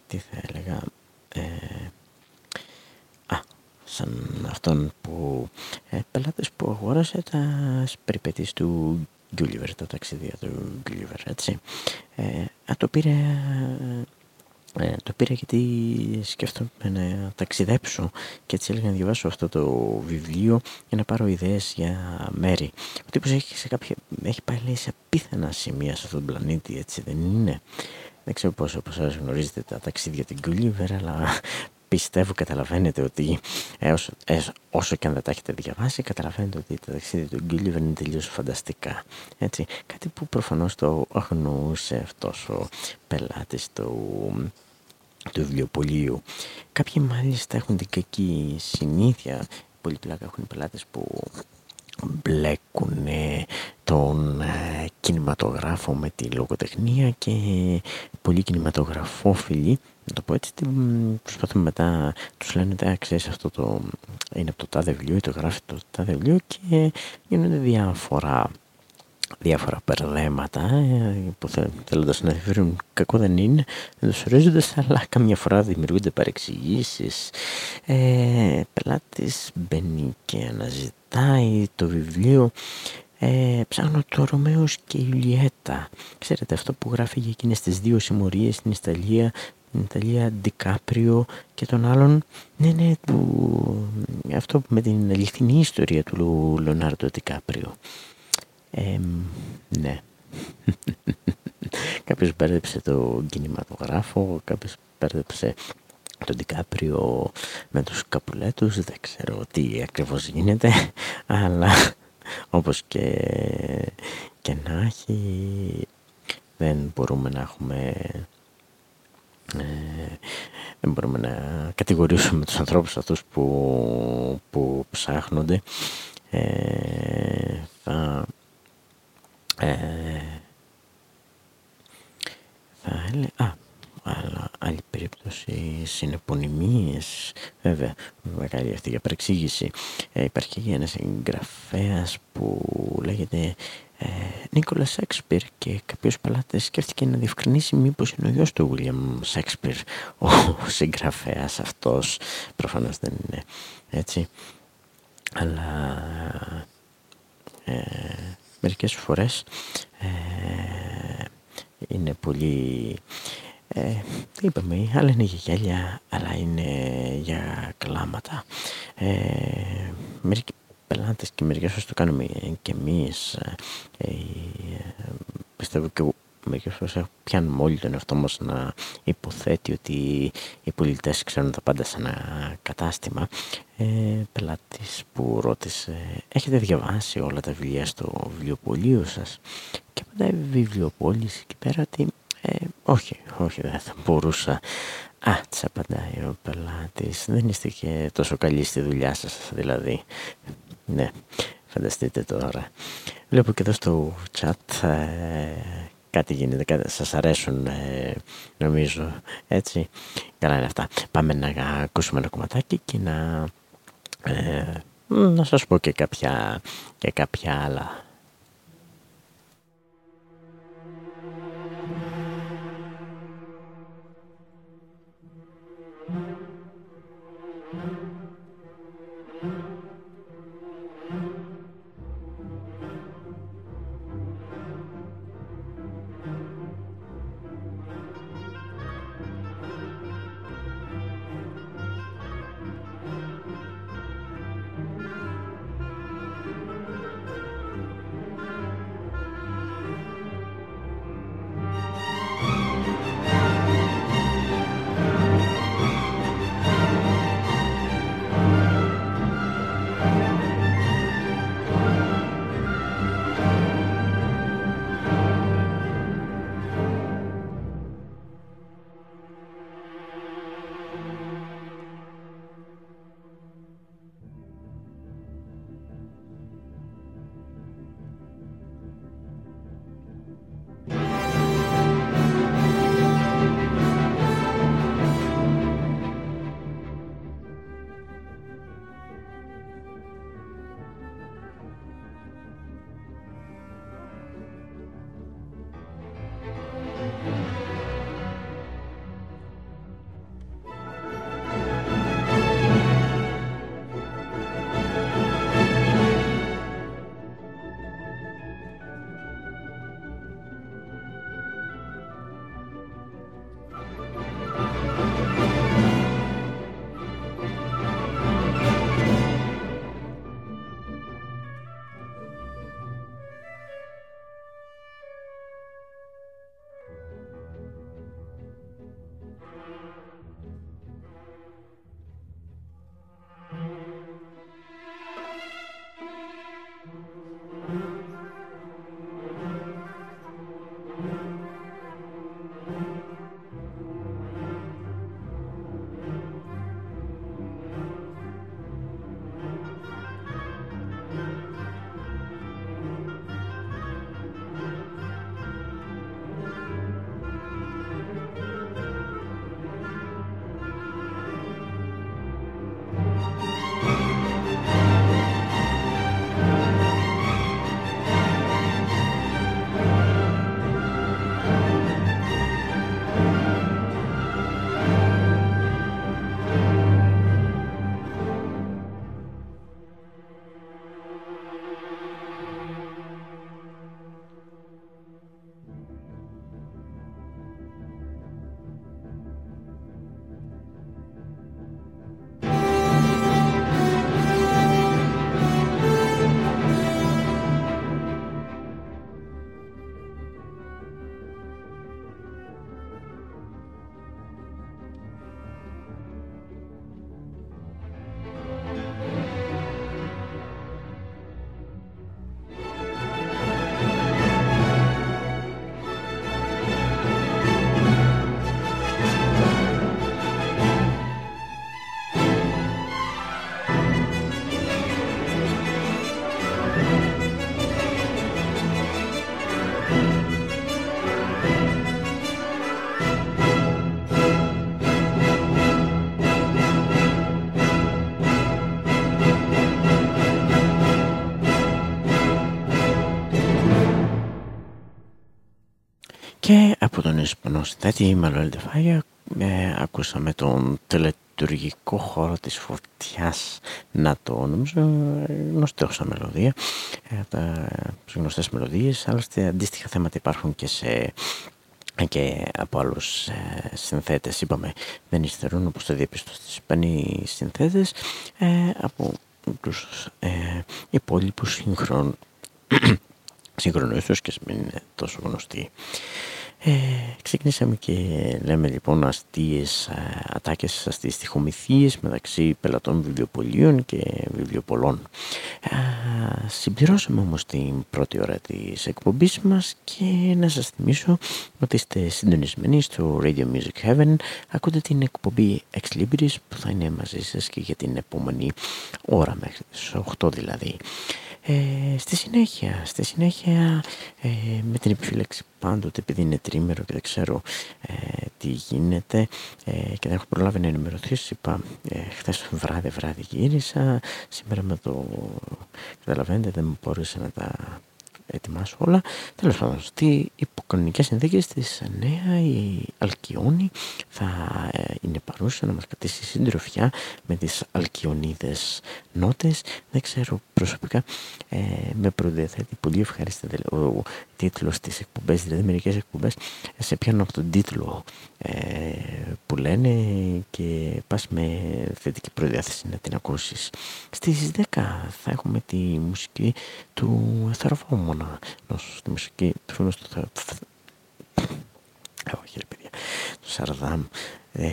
τι θα έλεγα, α, σαν αυτόν που, πελάτες που αγόρασε τα περιπέτειες του Γκούλιβερ, τα ταξίδια του Γκούλιβερ, έτσι. α, το πήρε ε, το πήρα γιατί σκέφτομαι να ταξιδέψω και έτσι έλεγα να διαβάσω αυτό το βιβλίο για να πάρω ιδέες για μέρη. Ο τύπος έχει, σε κάποια, έχει πάει λέει, σε απίθανα σημεία σε αυτόν τον πλανήτη, έτσι δεν είναι. Δεν ξέρω πόσο από εσάς γνωρίζετε τα ταξίδια την Gulliver, αλλά πιστεύω καταλαβαίνετε ότι ε, όσο, ε, όσο και αν δεν τα έχετε διαβάσει καταλαβαίνετε ότι τα ταξίδια του Γκίλιβερ είναι τελείως φανταστικά. Έτσι, κάτι που προφανώς το αγνοούσε αυτός ο πελάτης του, του βιβλιοπολίου κάποιοι μάλιστα έχουν την κακή συνήθεια πολύ πλάκα έχουν πελάτες που μπλέκουν τον ε, κινηματογράφο με τη λογοτεχνία και πολλοί κινηματογραφόφιλοι να το πω έτσι, προσπαθούν μετά, τους λένε, α, ξέρεις, αυτό το είναι από το τάδε βιβλίο ή το γράφει το τάδε βιβλίο και γίνονται διάφορα διάφορα περδέματα ε, που θέλοντας να επιφέρουν κακό δεν είναι δεν τους ορίζονται αλλά καμιά φορά δημιουργούνται παρεξηγήσεις. Ε, πελάτης μπαίνει και αναζητάει το βιβλίο ε, ψάχνω το Ρωμαίος και η Ιουλιέτα. Ξέρετε αυτό που γράφει για εκείνες τις δύο συμμορίες στην Ιταλία την Ιταλία Ντικάπριο και τον άλλον. Ναι ναι του, αυτό με την αληθινή ιστορία του Λονάρντο Ντικάπριο. Ε, ναι. Κάποιος μπέρδεψε το κινηματογράφο κάποιος μπέρδεψε τον Ντικάπριο με τους καπουλέτους. Δεν ξέρω τι ακριβώς γίνεται αλλά όπως και, και να έχει δεν μπορούμε να έχουμε ε, δεν μπορούμε να κατηγορήσουμε τους ανθρώπους αυτούς που, που ψάχνονται. Ε, θα ε, θα έλεγα α, αλλά άλλη περίπτωση συνεπωνυμίες. Βέβαια μεγάλη αυτή για παρεξήγηση. Ε, υπάρχει και ένας εγγραφέας που λέγεται ε, Νίκολα Σέξπιρ και κάποιος παλάτες σκέφτηκε να διευκρινίσει μήπως είναι ο γιος του William Σέξπιρ ο συγγραφέας αυτός. Προφανώς δεν είναι έτσι. Αλλά ε, μερικές φορές ε, είναι πολύ ε, είπαμε άλλα είναι για γέλια αλλά είναι για κλάματα. Ε, μερικοί πελάτες και μερικές φορές το κάνουμε και εμείς ε, ε, πιστεύω και μερικές φορές πιάνουμε όλοι τον εαυτό μας να υποθέτει ότι οι πολιτές ξέρουν τα πάντα σε ένα κατάστημα. Ε, πελάτης που ρώτησε έχετε διαβάσει όλα τα βιβλία στο βιβλιοπωλείο σας; Και απαντάει βιβλιοπόληση εκεί πέρα ότι ε, όχι, όχι δεν θα μπορούσα Α, της απαντάει ο πελάτης, δεν είστε και τόσο καλοί στη δουλειά σας δηλαδή. Ναι, φανταστείτε τώρα. Βλέπω και εδώ στο chat ε, κάτι γίνεται, κάτι, σας αρέσουν ε, νομίζω, έτσι. Καλά είναι αυτά. Πάμε να ακούσουμε ένα κομματάκι και να, ε, να σας πω και κάποια, και κάποια άλλα. Mm-hmm. Από τον Ισπανό συνθέτη Μανουέλ Ντεφάγια ε, ακούσαμε τον τελετουργικό χώρο της φωτιάς να το νομίζω. Γνωστό σαν μελωδία. Ε, τα γνωστές μελωδίες. Άλλωστε αντίστοιχα θέματα υπάρχουν και σε και από άλλους ε, συνθέτες. Είπαμε δεν υστερούν όπως το διαπίστω στις Ισπανοί συνθέτες. Ε, από τους ε, υπόλοιπους συγχρόν, συγχρονιστούς και μην είναι τόσο γνωστοί. Ε, ξεκινήσαμε και λέμε λοιπόν αστείες ε, ατάκες, αστείες στοιχομηθίες μεταξύ πελατών βιβλιοπολίων και βιβλιοπολών. Ε, συμπληρώσαμε όμως την πρώτη ώρα της εκπομπής μας και να σας θυμίσω ότι είστε συντονισμένοι στο Radio Music Heaven ακούτε την εκπομπή Ex Libris που θα είναι μαζί σας και για την επόμενη ώρα μέχρι τις 8 δηλαδή. Ε, στη συνέχεια, στη συνέχεια ε, με την επιφύλαξη πάντοτε επειδή είναι τρίμερο και δεν ξέρω ε, τι γίνεται ε, και δεν έχω προλάβει να ενημερωθεί είπα ε, χθες βράδυ βράδυ γύρισα σήμερα με το καταλαβαίνετε δεν μπορούσα να τα ετοιμάσω όλα. Τέλος πάντων, στι υποκανονικέ συνθήκες της νέα η Αλκιόνη θα ε, είναι παρούσα να μας κρατήσει συντροφιά με τις Αλκιονίδες νότες. Δεν ξέρω προσωπικά, ε, με προδιαθέτει πολύ ευχαριστή ο τίτλος της εκπομπή, δηλαδή μερικές εκπομπές σε πιάνουν από τον τίτλο ε, που λένε και πας με θετική προδιάθεση να την ακούσεις. Στις 10 θα έχουμε τη μουσική του Θεροφόμωνα, τη μουσική του φίλου του Θεροφόμωνα. Όχι ρε παιδιά, του Σαρδάμ, ε,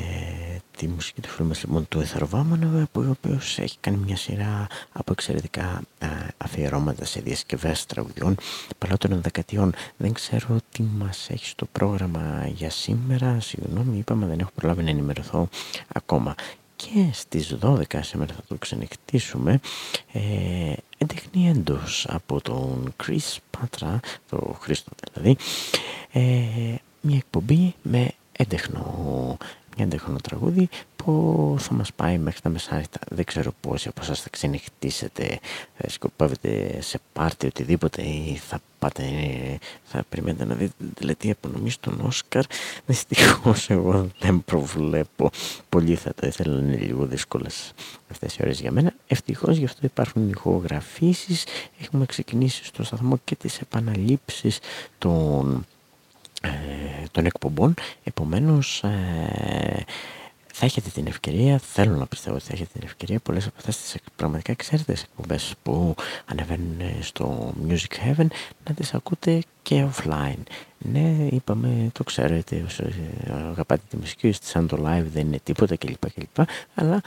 τη μουσική του φίλου μας λοιπόν του Εθεροβάμωνα που ο οποίος έχει κάνει μια σειρά από εξαιρετικά ε, αφιερώματα σε διασκευές τραγουδιών παλαιότερων δεκατιών δεν ξέρω τι μας έχει στο πρόγραμμα για σήμερα. Συγγνώμη είπαμε δεν έχω προλάβει να ενημερωθώ ακόμα. Και στις 12 σήμερα θα το ξενυχτήσουμε ε, εντεχνιέντος από τον Chris Πάτρα το Χρήστο δηλαδή ε, μια εκπομπή με έντεχνο μια έντεχνο τραγούδι που θα μας πάει μέχρι τα μεσάνυχτα. Δεν ξέρω πόσοι από εσάς θα ξενυχτήσετε, θα σκοπεύετε σε πάρτι οτιδήποτε ή θα πάτε, θα περιμένετε να δείτε την τελετή απονομή στον Όσκαρ. Δυστυχώς εγώ δεν προβλέπω. Πολύ θα το ήθελα να είναι λίγο δύσκολες αυτές οι ώρες για μένα. Ευτυχώς γι' αυτό υπάρχουν ηχογραφήσεις. Έχουμε ξεκινήσει στο σταθμό και τις επαναλήψεις των ε, των εκπομπών επομένως ε, θα έχετε την ευκαιρία, θέλω να πιστεύω ότι θα έχετε την ευκαιρία πολλές από αυτές τις πραγματικά εξαίρετες εκπομπές που ανεβαίνουν στο Music Heaven να τις ακούτε και offline. Ναι, είπαμε, το ξέρετε, ε, αγαπάτε τη μουσική, σαν το live δεν είναι τίποτα κλπ. κλπ αλλά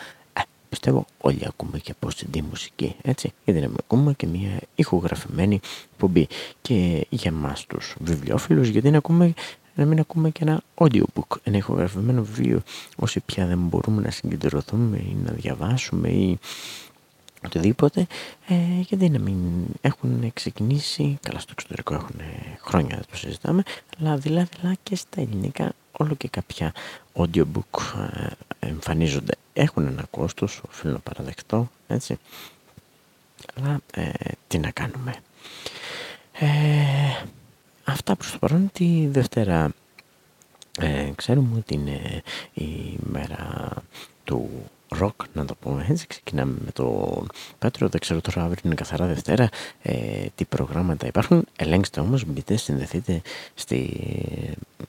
πιστεύω όλοι ακούμε και από CD μουσική, έτσι, γιατί να ακούμε και μια ηχογραφημένη εκπομπή. Και για μας τους βιβλιοφίλους, γιατί να, ακούμε, να μην ακούμε και ένα audiobook, ένα ηχογραφημένο βιβλίο, όσοι πια δεν μπορούμε να συγκεντρωθούμε ή να διαβάσουμε ή οτιδήποτε, ε, γιατί να μην έχουν ξεκινήσει, καλά στο εξωτερικό έχουν χρόνια, δεν το συζητάμε, αλλά δειλά δειλά και στα ελληνικά όλο και κάποια audiobook ε, εμφανίζονται. Έχουν ένα κόστος, οφείλω να παραδεχτώ, έτσι. Αλλά ε, τι να κάνουμε. Ε, αυτά προς το παρόν τη Δευτέρα ε, ξέρουμε ότι είναι η μέρα του ροκ, να το πούμε έτσι. Ξεκινάμε με το Πέτρο. Δεν ξέρω τώρα αύριο είναι καθαρά Δευτέρα ε, τι προγράμματα υπάρχουν. Ελέγξτε όμως, μπείτε, συνδεθείτε στη,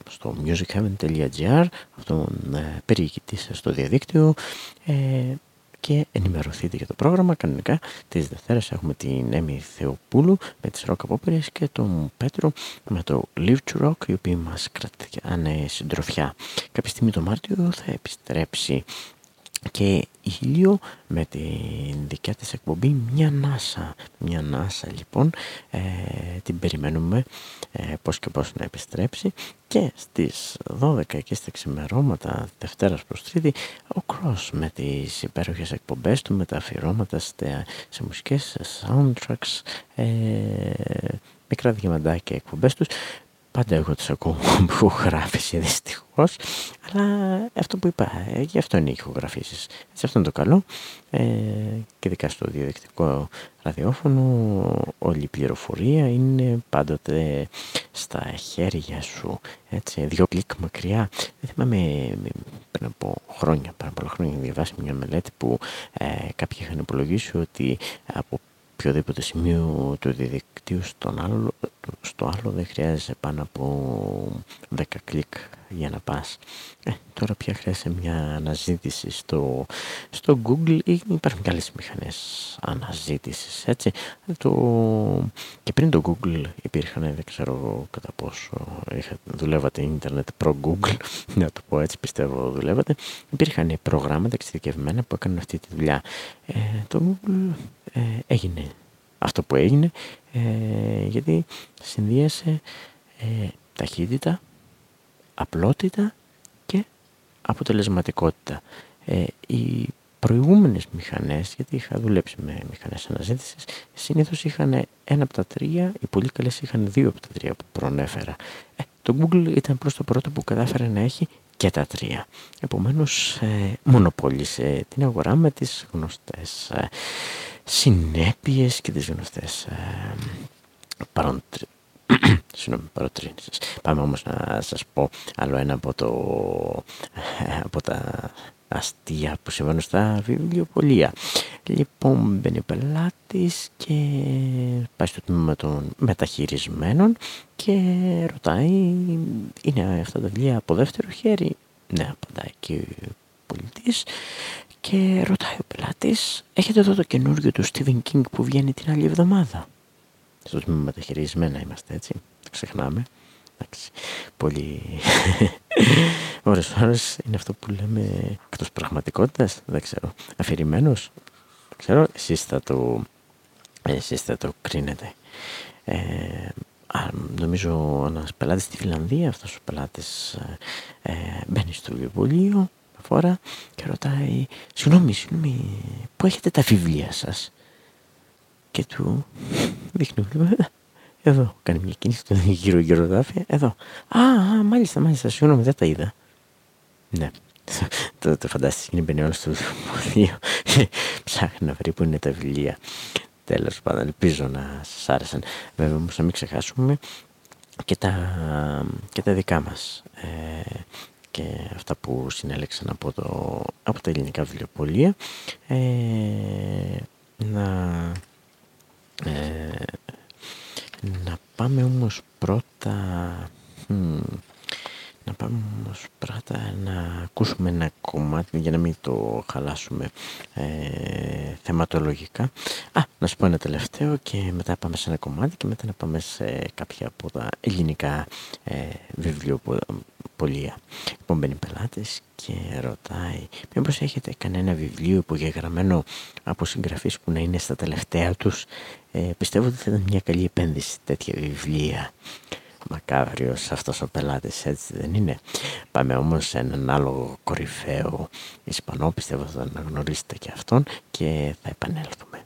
στο musicheaven.gr αυτόν ε, περιηγητή στο διαδίκτυο ε, και ενημερωθείτε για το πρόγραμμα. Κανονικά τις Δευτέρες έχουμε την Έμι Θεοπούλου με τις Rock Απόπερες και τον Πέτρο με το Live to Rock οι οποίοι μας κρατάνε συντροφιά. Κάποια στιγμή το Μάρτιο θα επιστρέψει και ήλιο με την δικιά της εκπομπή μια νάσα μια νάσα λοιπόν ε, την περιμένουμε ε, πώς και πώς να επιστρέψει. Και στις 12 και στα ξημερώματα Δευτέρας προς Τρίτη ο Cross με τις υπέροχες εκπομπές του με τα αφιερώματα σε, σε μουσικές, σε soundtracks ε, μικρά διαμαντάκια εκπομπές τους πάντα εγώ τους ακούω που γράφει δυστυχώς. Αλλά αυτό που είπα, ε, γι' αυτό είναι οι ηχογραφήσεις. Έτσι αυτό είναι το καλό ε, και ειδικά στο διαδικτυακό ραδιόφωνο όλη η πληροφορία είναι πάντοτε στα χέρια σου έτσι, δύο κλικ μακριά. Δεν θυμάμαι πριν από χρόνια, πριν από χρόνια διαβάσει μια μελέτη που ε, κάποιοι είχαν υπολογίσει ότι από οποιοδήποτε σημείο του διαδικτύου στον άλλο, στο άλλο δεν χρειάζεται πάνω από 10 κλικ για να πας. Ε, τώρα πια χρειάζεται μια αναζήτηση στο, στο Google ή υπάρχουν και άλλες μηχανές αναζήτησης, έτσι. Το, και πριν το Google υπήρχαν, δεν ξέρω κατά πόσο είχα, δουλεύατε ίντερνετ προ Google, να το πω έτσι πιστεύω δουλεύατε, υπήρχαν προγράμματα εξειδικευμένα που έκαναν αυτή τη δουλειά. Ε, το Google ε, έγινε αυτό που έγινε ε, γιατί συνδύασε ε, ταχύτητα, απλότητα και αποτελεσματικότητα. Ε, οι προηγούμενες μηχανές, γιατί είχα δουλέψει με μηχανές αναζήτησης, συνήθως είχαν ένα από τα τρία, οι πολύ καλές είχαν δύο από τα τρία που προνέφερα. Ε, το Google ήταν προς το πρώτο που κατάφερε να έχει και τα τρία. Επομένως, ε, μονοπόλησε την αγορά με τις γνωστές ε, συνέπειες και τις γνωστές ε, παροντρι... παροτρύνσεις. Πάμε όμως να σας πω άλλο ένα από, το, ε, από τα αστεία που συμβαίνουν στα βιβλιοπολία. Λοιπόν, μπαίνει ο πελάτης και πάει στο τμήμα των μεταχειρισμένων και ρωτάει, είναι αυτά τα βιβλία από δεύτερο χέρι; Ναι, απαντάει και ο πολιτής και ρωτάει ο πελάτης, έχετε εδώ το καινούργιο του Stephen King που βγαίνει την άλλη εβδομάδα; Στο τμήμα μεταχειρισμένα είμαστε έτσι, το ξεχνάμε. Εντάξει, πολύ. Ώρες ώρες είναι αυτό που λέμε εκτός πραγματικότητας, δεν ξέρω, αφηρημένος, δεν ξέρω, εσείς θα το, εσείς θα το κρίνετε. Ε, α, νομίζω ένας πελάτης στη Φιλανδία, αυτός ο πελάτης ε, ε μπαίνει στο βιβλίο φορά και ρωτάει «Συγγνώμη, συγγνώμη, πού έχετε τα βιβλία σας» και του δείχνει εδώ, κάνει μια κίνηση, του γύρω γύρω δάφια, εδώ. Α, α, μάλιστα, μάλιστα, συγγνώμη, δεν τα είδα. Ναι, το, το φαντάστηκες, είναι μπαίνει όλο στο βιβλίο. Ψάχνει να βρει που είναι τα βιβλία. Τέλος πάντων, ελπίζω να σας άρεσαν. Βέβαια όμως να μην ξεχάσουμε και τα, και τα δικά μας. Ε, και αυτά που συνέλεξαν από, το, από τα ελληνικά βιβλιοπολία ε, να, ε, να πάμε όμως πρώτα να πάμε όμως πρώτα να ακούσουμε ένα κομμάτι για να μην το χαλάσουμε ε, θεματολογικά. Α, να σου πω ένα τελευταίο και μετά πάμε σε ένα κομμάτι και μετά να πάμε σε κάποια από τα ελληνικά ε, βιβλιοπολία. Λοιπόν μπαίνει πελάτης και ρωτάει μήπως έχετε κανένα βιβλίο υπογεγραμμένο από συγγραφείς που να είναι στα τελευταία τους; Ε, πιστεύω ότι θα ήταν μια καλή επένδυση τέτοια βιβλία μακάβριος αυτός ο πελάτης έτσι δεν είναι. Πάμε όμως σε έναν άλλο κορυφαίο Ισπανό πιστεύω θα αναγνωρίσετε και αυτόν και θα επανέλθουμε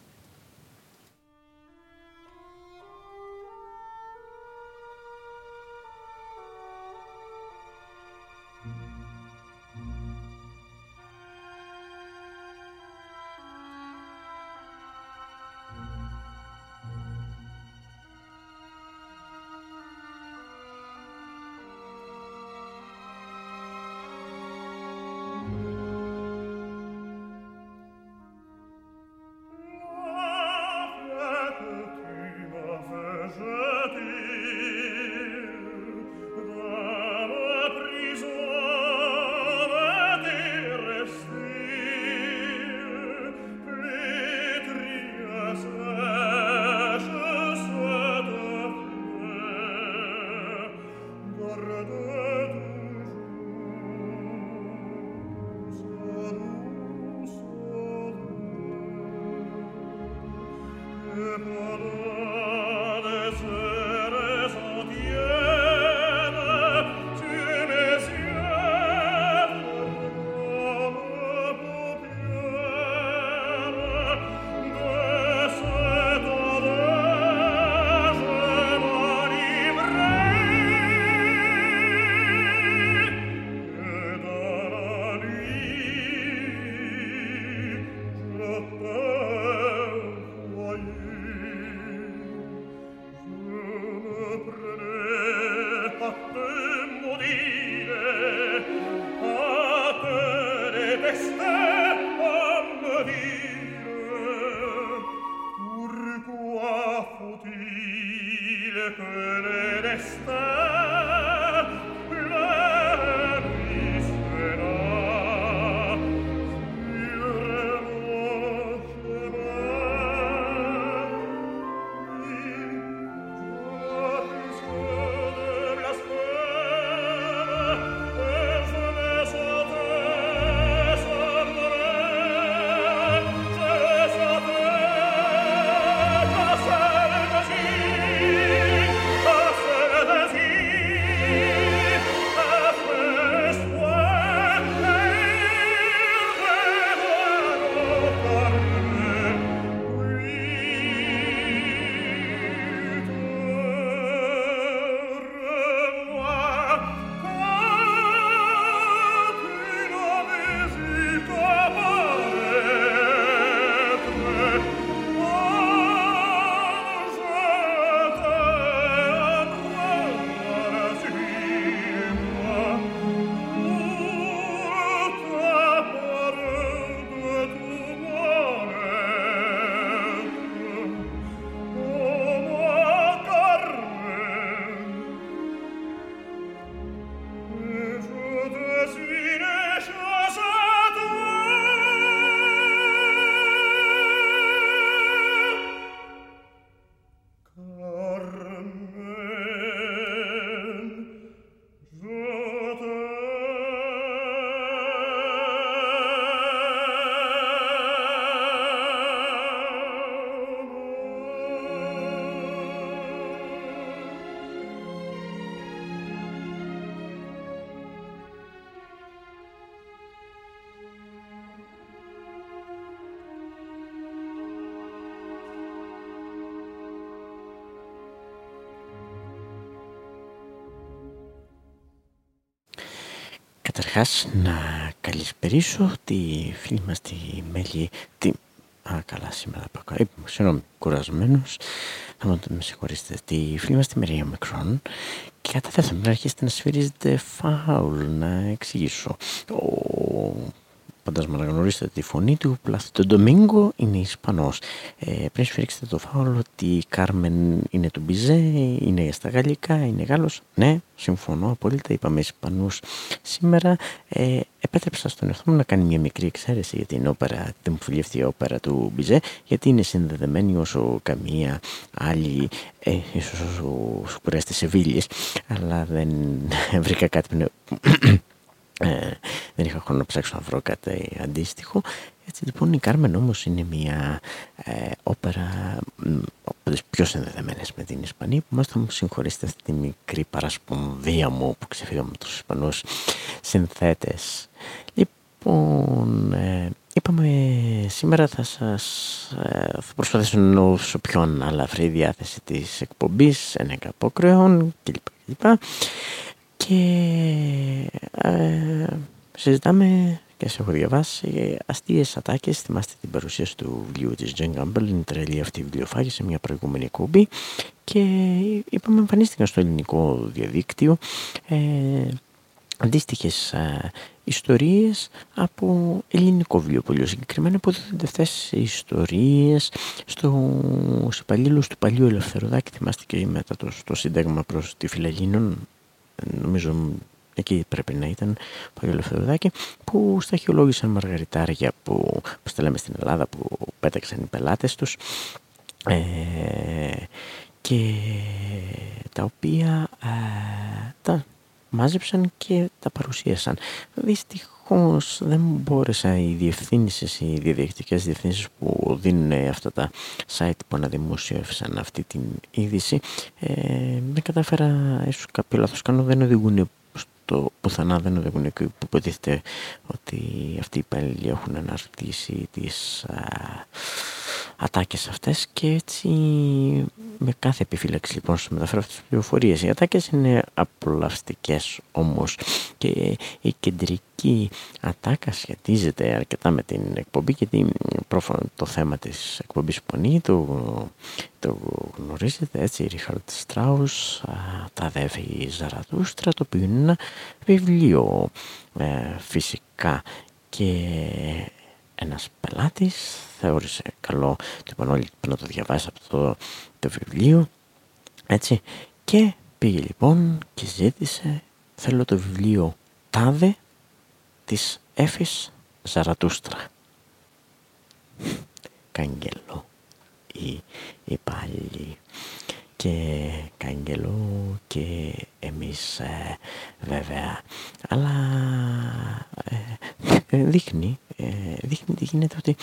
Καταρχάς να καλησπερίσω τη φίλη μας τη Μέλη τη... Α, καλά σήμερα πάω. Ε, συγγνώμη, κουρασμένος. Θα μου με συγχωρήσετε. Τη φίλη μας τη Μερία Μικρόν και κατά δεύτερον να αρχίσετε να σφυρίζετε φάουλ, να εξηγήσω. Ο Φαντάζομαι να γνωρίσετε τη φωνή του. Πλάθητο Ντομίνγκο είναι Ισπανός. Ε, πριν σφυρίξετε το φάουλο ότι η Κάρμεν είναι του Μπιζέ, είναι στα γαλλικά, είναι Γάλλος. Ναι, συμφωνώ απόλυτα. Είπαμε Ισπανούς σήμερα. Ε, επέτρεψα στον εαυτό μου να κάνει μια μικρή εξαίρεση για την όπερα, την η όπερα του Μπιζέ, γιατί είναι συνδεδεμένη όσο καμία άλλη, ε, ίσως όσο κουρέστε σε αλλά δεν βρήκα κάτι ε, δεν είχα χρόνο να ψάξω να βρω κάτι αντίστοιχο. Έτσι λοιπόν η Κάρμεν όμως είναι μια ε, όπερα από τις πιο συνδεδεμένες με την Ισπανία που μας θα μου συγχωρήσετε αυτή τη μικρή παρασπονδία μου που ξεφύγαμε με τους Ισπανούς συνθέτες. Λοιπόν, ε, είπαμε σήμερα θα σας ε, θα προσπαθήσω να ενώσω πιο αναλαφρή διάθεση της εκπομπής, ένα απόκρεων κλπ και ε, συζητάμε και σε έχω διαβάσει αστείες ατάκες. Θυμάστε την παρουσίαση του βιβλίου της Τζεν Γκάμπελ είναι τρελή αυτή η βιβλιοφάγη σε μια προηγούμενη κούμπη και είπαμε εμφανίστηκαν στο ελληνικό διαδίκτυο ε, αντίστοιχες ε, ιστορίες από ελληνικό βιβλίο πολύ συγκεκριμένα που δίνονται αυτές οι ιστορίες στους υπαλλήλους του παλιού Ελευθεροδάκη θυμάστε και μετά το, το σύνταγμα προς τη Φιλαγίνων νομίζω εκεί πρέπει να ήταν Παγιόλο Φεδρουδάκη που σταχυολόγησαν μαργαριτάρια που, που λέμε στην Ελλάδα που πέταξαν οι πελάτες τους ε, και τα οποία ε, τα μάζεψαν και τα παρουσίασαν. Δυστυχώς δεν μπόρεσα οι διευθύνσεις, οι διαδικτικές διευθύνσεις που δίνουν αυτά τα site που αναδημοσιεύσαν αυτή την είδηση ε, δεν κατάφερα, ίσως κάποιο λάθος κάνω, δεν οδηγούν στο πουθενά δεν οδηγούν εκεί που υποτίθεται ότι αυτοί οι υπάλληλοι έχουν αναρτήσει τις α, ατάκες αυτές και έτσι με κάθε επιφύλαξη λοιπόν σου μεταφέρω αυτές τις πληροφορίες. Οι ατάκες είναι απολαυστικές όμως και η κεντρική ατάκα σχετίζεται αρκετά με την εκπομπή γιατί το θέμα της εκπομπής πονεί το, το γνωρίζετε έτσι Ρίχαρτ Στράους τα αδέφη Ζαρατούστρα το οποίο είναι ένα βιβλίο ε, φυσικά και ένας πελάτης θεώρησε καλό λοιπόν όλοι να το διαβάσει από το, το βιβλίο Έτσι. Και πήγε λοιπόν και ζήτησε, θέλω το βιβλίο «Τάδε» της Έφης Ζαρατούστρα. Καγγελό ή, ή πάλι και Καγγελό και εμείς ε, βέβαια. Αλλά ε, ε δείχνει, ε, δείχνει τι γίνεται ότι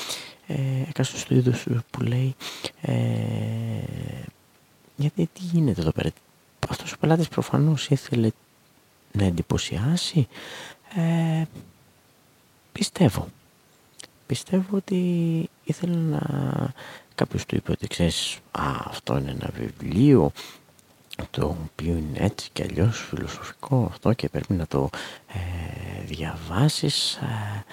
ε, έκαστος του είδους που λέει ε, γιατί τι γίνεται εδώ πέρα. Αυτός ο πελάτης προφανώς ήθελε να εντυπωσιάσει. Ε, πιστεύω. Πιστεύω ότι ήθελε να κάποιος του είπε ότι ξέρεις α, αυτό είναι ένα βιβλίο το οποίο είναι έτσι και αλλιώς φιλοσοφικό αυτό και πρέπει να το ε, διαβάσεις ε,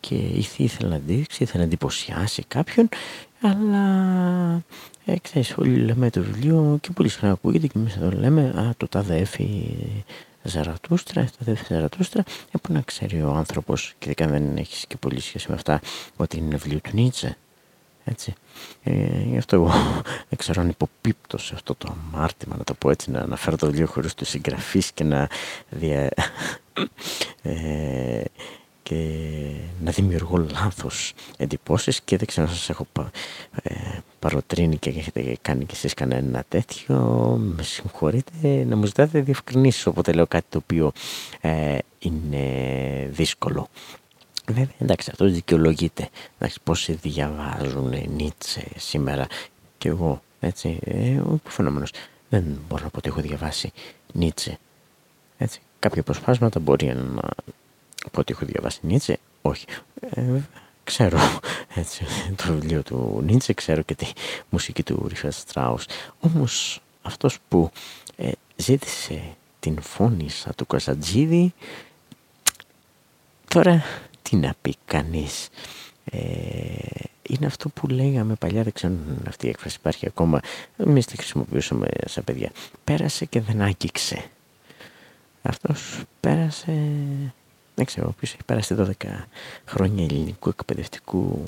και ήθελε να δείξει, ήθελε να εντυπωσιάσει κάποιον αλλά ε, ξέρεις όλοι λέμε το βιβλίο και πολύ συχνά ακούγεται και εμείς εδώ λέμε α, το τάδε έφη Ζαρατούστρα, το έφη Ζαρατούστρα ε, που να ξέρει ο άνθρωπος και δεν έχεις και πολύ σχέση με αυτά ότι είναι βιβλίο του Νίτσε έτσι. Ε, γι' αυτό εγώ δεν ξέρω αν υποπίπτω σε αυτό το αμάρτημα, να το πω έτσι, να αναφέρω το βιβλίο χωρίς τους συγγραφείς και να, δια... ε, και να δημιουργώ λάθος εντυπώσεις και δεν ξέρω αν σας έχω πα, ε, παροτρύνει και έχετε κάνει και εσείς κανένα τέτοιο με συγχωρείτε να μου ζητάτε διευκρινήσεις όποτε λέω κάτι το οποίο ε, είναι δύσκολο Βέβαια, εντάξει, αυτός δικαιολογείται. Εντάξει, πόσοι διαβάζουν Νίτσε σήμερα και εγώ, έτσι, ε, ο φαινόμενος. Δεν μπορώ να πω ότι έχω διαβάσει Νίτσε. Έτσι, κάποια προσπάσματα μπορεί να πω ότι έχω διαβάσει Νίτσε, όχι. Ε, ξέρω έτσι, το βιβλίο του Νίτσε, ξέρω και τη μουσική του Ρίχα Στράους. Όμως αυτός που ε, ζήτησε την φώνησα του Κωνσταντζίδη τώρα τι να πει κανείς. Ε, είναι αυτό που λέγαμε παλιά, δεν ξέρω αν αυτή η έκφραση υπάρχει ακόμα, εμείς τη χρησιμοποιούσαμε σαν παιδιά. Πέρασε και δεν άγγιξε. Αυτός πέρασε, δεν ξέρω, ποιος έχει πέρασει 12 χρόνια ελληνικού εκπαιδευτικού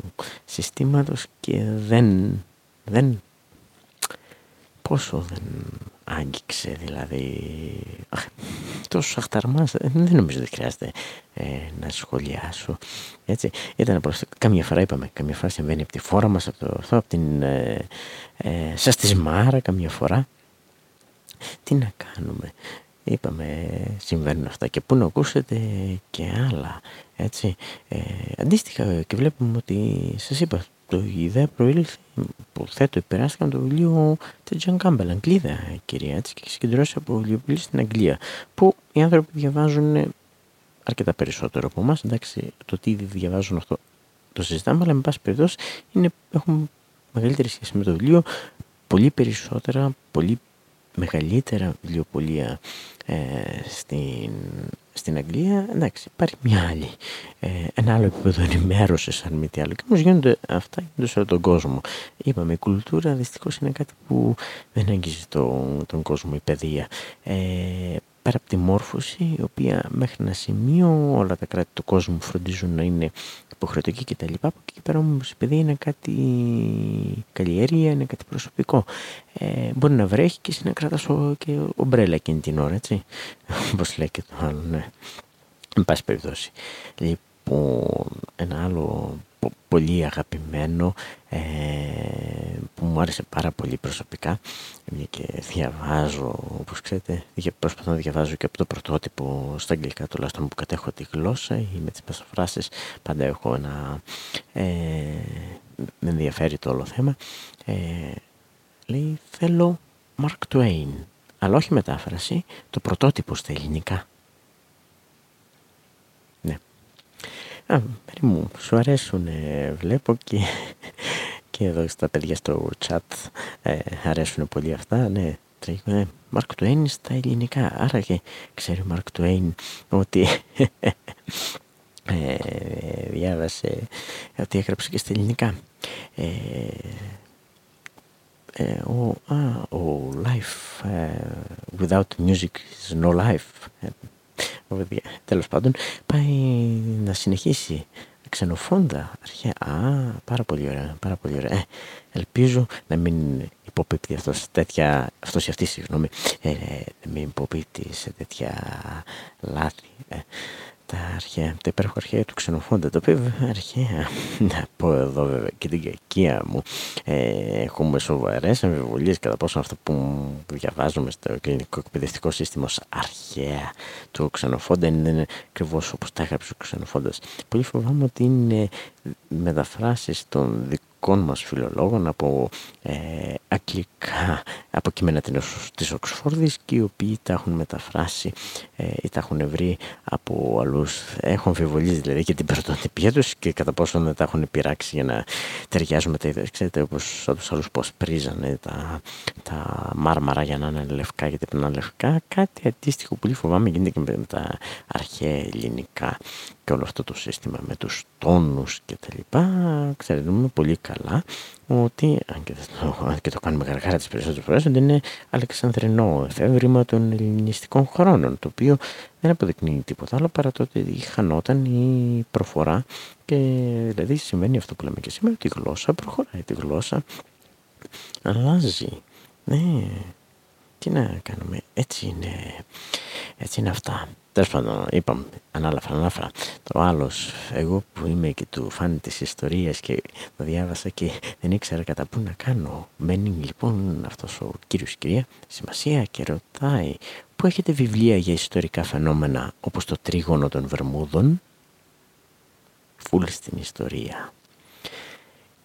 συστήματος και δεν, δεν πόσο δεν άγγιξε δηλαδή. Αχ, τόσο αχταρμάς ε, δεν νομίζω ότι χρειάζεται ε, να σχολιάσω έτσι. Ήταν προς, καμιά φορά είπαμε καμιά φορά συμβαίνει από τη φόρα μας από, το, αυτό, από την ε, ε, σας τη Μάρα καμιά φορά. Τι να κάνουμε. Είπαμε συμβαίνουν αυτά και πού να ακούσετε και άλλα έτσι. Ε, αντίστοιχα και βλέπουμε ότι σας είπα το, η ιδέα προήλθε που θέτω υπεράστηκαν το βιβλίο του Τζον Κάμπελ, Αγγλίδα κυρία, έτσι, και έχει συγκεντρώσει από βιβλιοπωλεία στην Αγγλία, που οι άνθρωποι διαβάζουν αρκετά περισσότερο από εμάς. Εντάξει, το τι διαβάζουν αυτό το συζητάμε, αλλά εν πάση περιπτώσει είναι, έχουν μεγαλύτερη σχέση με το βιβλίο, πολύ περισσότερα, πολύ μεγαλύτερα βιβλιοπωλεία ε, στην στην Αγγλία, εντάξει, υπάρχει μια άλλη, ε, ένα άλλο επίπεδο ενημέρωσης, αν μη τι άλλο. Και όμως γίνονται αυτά γίνονται σε όλο τον κόσμο. Είπαμε, η κουλτούρα δυστυχώς είναι κάτι που δεν αγγίζει τον, τον κόσμο, η παιδεία. Ε, πέρα από τη μόρφωση, η οποία μέχρι ένα σημείο όλα τα κράτη του κόσμου φροντίζουν να είναι υποχρεωτική κτλ. Από εκεί και πέρα όμως η παιδεία είναι κάτι καλλιέργεια, είναι κάτι προσωπικό. Ε, μπορεί να βρέχει και εσύ να κρατάς και ομπρέλα εκείνη την ώρα, έτσι. Όπως λέει και το άλλο, ναι. Εν πάση περιπτώσει. Λοιπόν, ένα άλλο πολύ αγαπημένο ε, που μου άρεσε πάρα πολύ προσωπικά. Μια και διαβάζω όπως ξέρετε προσπαθώ να διαβάζω και από το πρωτότυπο στα αγγλικά τουλάχιστον που κατέχω τη γλώσσα. Ή με τις πασοφράσεις πάντα έχω ένα ε, με ενδιαφέρει το όλο θέμα. Ε, λέει θέλω Mark Twain αλλά όχι μετάφραση το πρωτότυπο στα ελληνικά Α, μου, σου αρέσουν, βλέπω και, και εδώ στα παιδιά στο chat ε, αρέσουν πολύ αυτά, ναι. Ναι, Μάρκ Τουέιν στα ελληνικά, άρα και ξέρει ο Μάρκ Τουέιν ότι ε, διάβασε, ότι έγραψε και στα ελληνικά. Ε, ε, ο, α, ο life uh, without music is no life. Τέλος πάντων, πάει να συνεχίσει ξενοφόντα αρχαία. Α, πάρα πολύ ωραία, πάρα πολύ ωραία. Ε, ελπίζω να μην υποπίπτει αυτός, τέτοια, αυτός ή αυτή, συγγνώμη, ε, μην υποπίπτει σε τέτοια λάθη. Ε τα αρχαία, τα υπέροχα αρχαία του ξενοφόντα, το οποίο βέβαια αρχαία, να πω εδώ βέβαια και την κακία μου, ε, έχουμε σοβαρές αμφιβολίες κατά πόσο αυτό που διαβάζουμε στο κλινικό εκπαιδευτικό σύστημα ως αρχαία του ξενοφόντα είναι ακριβώς όπως τα έγραψε ο ξενοφόντας. Πολύ φοβάμαι ότι είναι μεταφράσεις των δικών δικών μας φιλολόγων από ε, αγγλικά από κείμενα της Οξφόρδης και οι οποίοι τα έχουν μεταφράσει ε, ή τα έχουν βρει από αλλούς. Έχουν αμφιβολίες δηλαδή και την πρωτοτυπία τους και κατά πόσο δεν τα έχουν πειράξει για να ταιριάζουν με τα ιδέα. Ξέρετε όπως τους άλλους πως πρίζανε τα, τα μάρμαρα για να είναι λευκά γιατί πρέπει να είναι λευκά. Κάτι αντίστοιχο πολύ φοβάμαι γίνεται και με τα αρχαία ελληνικά και όλο αυτό το σύστημα με τους τόνους και τα λοιπά ξέρουμε πολύ καλά ότι αν και, το, και το κάνουμε γαργάρα τις περισσότερες φορές ότι είναι αλεξανδρινό εφεύρημα των ελληνιστικών χρόνων το οποίο δεν αποδεικνύει τίποτα άλλο παρά το ότι χανόταν η προφορά και δηλαδή σημαίνει αυτό που λέμε και σήμερα ότι η γλώσσα προχωράει τη γλώσσα αλλάζει. Ναι. Τι να κάνουμε έτσι είναι έτσι είναι αυτά Τέλος πάντων, είπαμε, ανάλαφρα, ανάλαφρα. Το άλλος, εγώ που είμαι και του φάνη της ιστορίας και το διάβασα και δεν ήξερα κατά πού να κάνω. Μένει λοιπόν αυτός ο κύριος κυρία σημασία και ρωτάει πού έχετε βιβλία για ιστορικά φαινόμενα όπως το τρίγωνο των Βερμούδων; Φουλ στην ιστορία.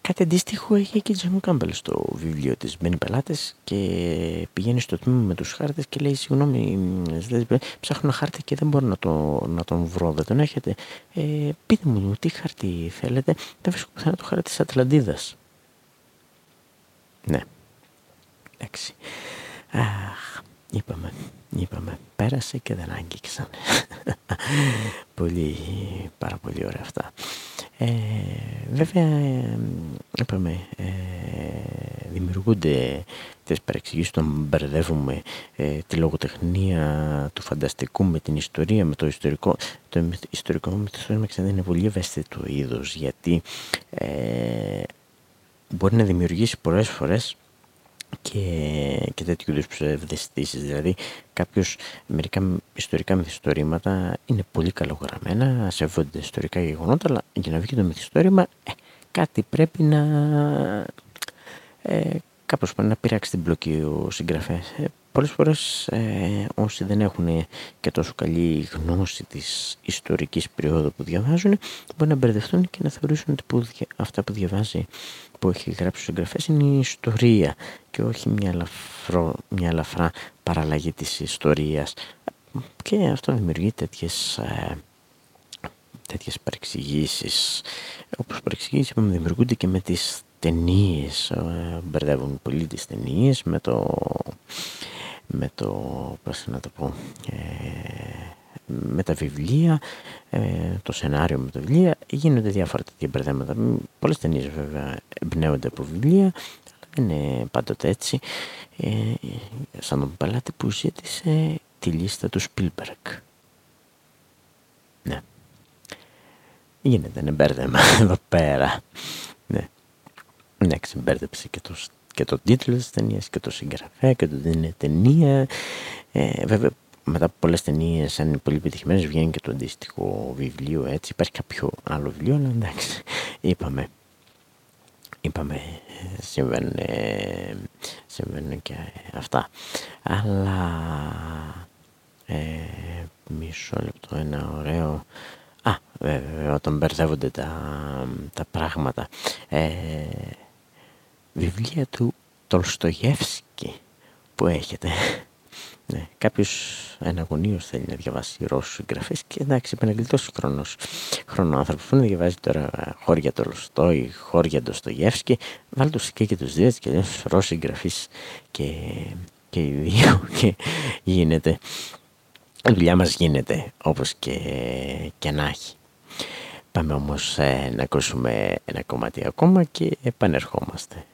Κάτι αντίστοιχο έχει και η Τζέμου Κάμπελ στο βιβλίο της. Μπαίνει πελάτες και πηγαίνει στο τμήμα με τους χάρτες και λέει συγγνώμη ψάχνω ένα χάρτη και δεν μπορώ να, το, να τον βρω, δεν τον έχετε. Ε, πείτε μου τι χάρτη θέλετε. Δεν βρίσκω πουθενά το χάρτη της Ατλαντίδας. Ναι. Εντάξει. Αχ, είπαμε, είπαμε. Πέρασε και δεν άγγιξαν. πολύ, πάρα πολύ ωραία αυτά. Ε, βέβαια, είπαμε, ε, δημιουργούνται τις παρεξηγήσεις όταν μπερδεύουμε ε, τη λογοτεχνία του φανταστικού με την ιστορία, με το ιστορικό. Το ιστορικό με το ιστορικό είναι πολύ ευαίσθητο είδος, γιατί ε, μπορεί να δημιουργήσει πολλές φορές και, και τέτοιου είδους ψευδεστήσεις. Δηλαδή, κάποιος μερικά ιστορικά μυθιστορήματα είναι πολύ καλογραμμένα, σέβονται ιστορικά γεγονότα, αλλά για να βγει το μυθιστόρημα, ε, κάτι πρέπει να. Ε, κάπως να πειράξει την πλοκή ο συγγραφέας. Ε, πολλές φορές ε, όσοι δεν έχουν και τόσο καλή γνώση της ιστορικής περίοδου που διαβάζουν μπορεί να μπερδευτούν και να θεωρήσουν ότι που, αυτά που διαβάζει που έχει γράψει ο συγγραφέας είναι η ιστορία και όχι μια, λαφρό, μια ελαφρά παραλλαγή της ιστορίας. Και αυτό δημιουργεί τέτοιες, ε, τέτοιες παρεξηγήσεις. Όπως παρεξηγήσεις δημιουργούνται και με τις ταινίες. Ε, μπερδεύουν πολύ τις ταινίες με το με το πώς να το πω ε, με τα βιβλία ε, το σενάριο με τα βιβλία. Γίνονται διάφορα τέτοια μπερδέματα. Πολλές ταινίες βέβαια εμπνέονται από βιβλία αλλά δεν είναι πάντοτε έτσι. Ε, σαν τον πελάτη που ζήτησε τη λίστα του Spielberg. Ναι. Γίνεται ένα μπέρδεμα εδώ πέρα. Ναι. Ναι, ξεμπέρδεψε και το, και το τίτλο της ταινίας και το συγγραφέα και το ότι είναι ταινία. Ε, βέβαια, μετά από πολλές ταινίες, αν είναι πολύ επιτυχημένες, βγαίνει και το αντίστοιχο βιβλίο, έτσι. Υπάρχει κάποιο άλλο βιβλίο, αλλά εντάξει, είπαμε. Είπαμε, συμβαίνουν, συμβαίνουν και αυτά. Αλλά, ε, μισό λεπτό, ένα ωραίο... Α, βέβαια, όταν μπερδεύονται τα, τα πράγματα. Ε, βιβλία του Τολστογεύσκη που έχετε. Ναι, κάποιος αναγωνίως θέλει να διαβάσει Ρώσους συγγραφέ και εντάξει, είπε να χρόνος χρονόανθρωπο. Που να διαβάζει τώρα χώρια Τολστόη, χώρια Ντοστογεύσκη, βάλει τους και, και τους δύο και λέει Ρώσου συγγραφείς και, και οι δύο και γίνεται. Η δουλειά μας γίνεται όπως και, και να έχει. Πάμε όμως ε, να ακούσουμε ένα κομμάτι ακόμα και επανερχόμαστε.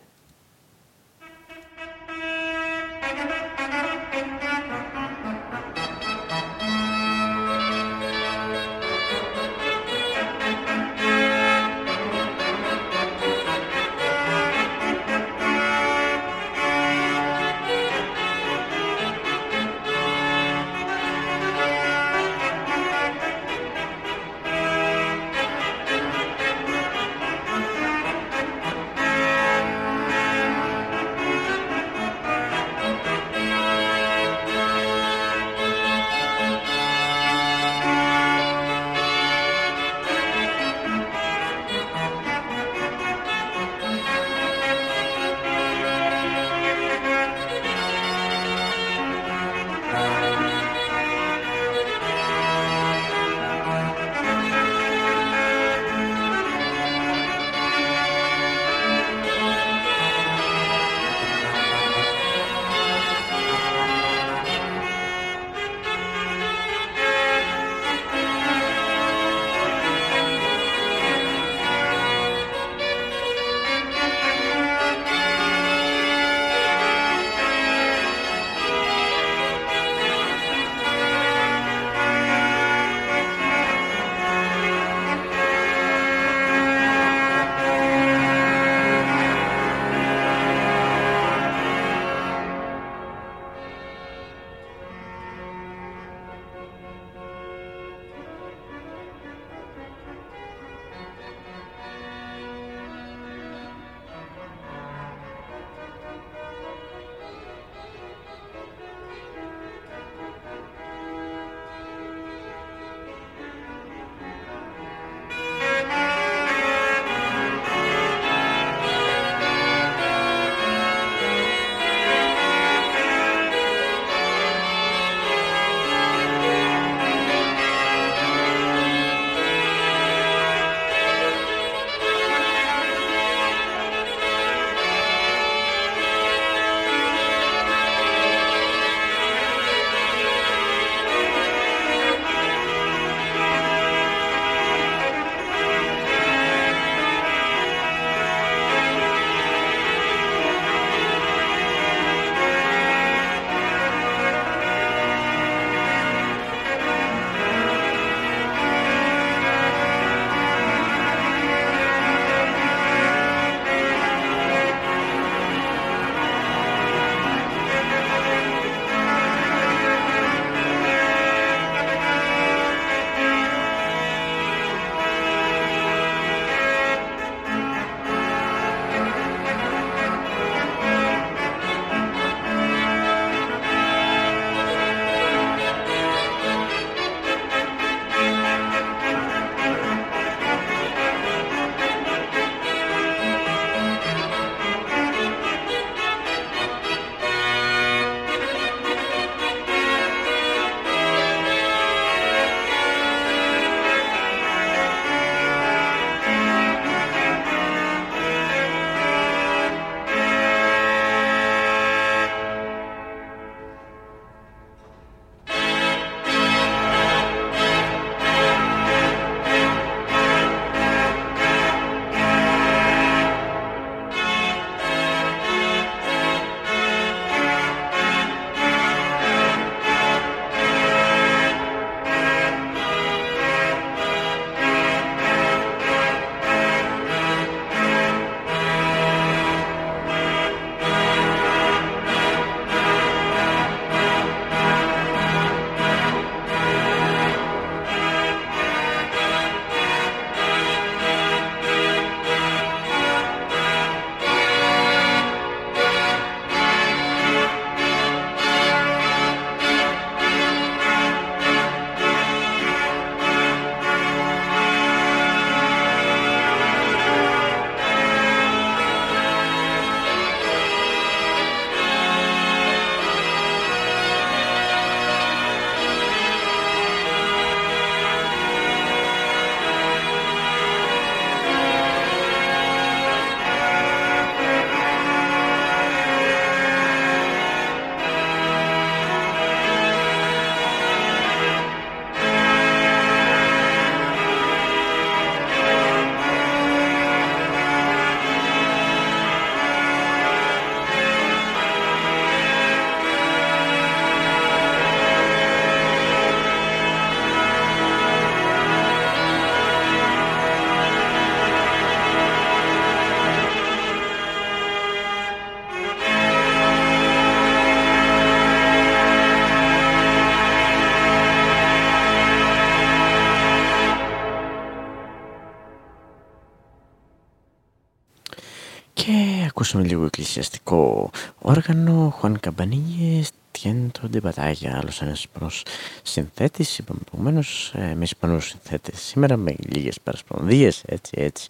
Ακούσαμε λίγο εκκλησιαστικό όργανο, Χουάν Καμπανίγες, Tiento de Batalla, άλλος ένας προς συνθέτης, είπαμε επομένω ε, με Ισπανούς συνθέτες σήμερα με λίγες παρασπονδίες, έτσι έτσι.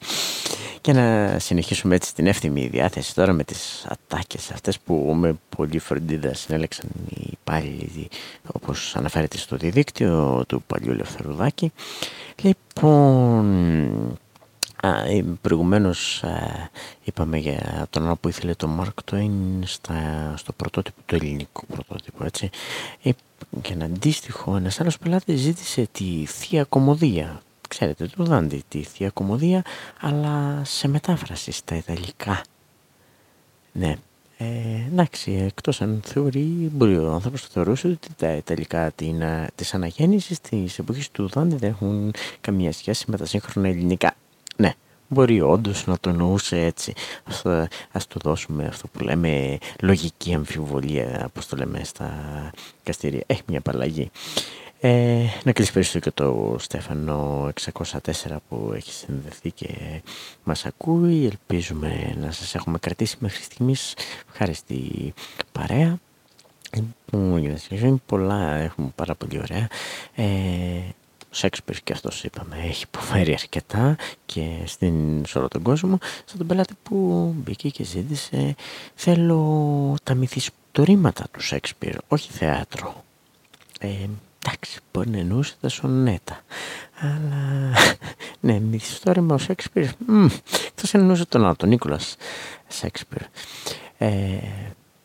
Και να συνεχίσουμε έτσι την εύθυμη διάθεση τώρα με τις ατάκες αυτές που με πολύ φροντίδα συνέλεξαν οι υπάλληλοι όπως αναφέρεται στο διδίκτυο του παλιού Λευθερουδάκη. Λοιπόν, Α, ε, προηγουμένως ε, είπαμε για τον άλλο που ήθελε το Mark Twain στο πρωτότυπο, το ελληνικό πρωτότυπο, έτσι. Ε, και ένα αντίστοιχο, ένας άλλος πελάτης ζήτησε τη Θεία Κομμωδία. Ξέρετε, του Δάντη, τη Θεία Κομμωδία, αλλά σε μετάφραση στα Ιταλικά. Ναι, ε, εντάξει, εκτός αν θεωρεί, μπορεί ο άνθρωπος να θεωρούσε ότι τα Ιταλικά της αναγέννησης της εποχής του Δάντη δεν έχουν καμία σχέση με τα σύγχρονα ελληνικά. Ναι, μπορεί όντως να το εννοούσε έτσι. Ας, ας του δώσουμε αυτό που λέμε λογική αμφιβολία, όπως το λέμε στα καστήρια. Έχει μια απαλλαγή. Ε, να κλείσει και το Στέφανο 604 που έχει συνδεθεί και μας ακούει. Ελπίζουμε να σας έχουμε κρατήσει μέχρι στιγμής ευχάριστη παρέα. Λοιπόν, για να πολλά, έχουμε πάρα πολύ ωραία. Ε, Σέξπιρ και αυτός είπαμε έχει υποφέρει αρκετά και στην, σε όλο τον κόσμο σαν τον πελάτη που μπήκε και ζήτησε θέλω τα μυθιστορήματα του Σέξπιρ όχι θέατρο. Ε, εντάξει μπορεί να εννοούσε τα σονέτα αλλά ναι μυθιστόρημα ο Σέξπιρ εκτός εννοούσε τον άλλο τον Νίκολας Σέξπιρ ε,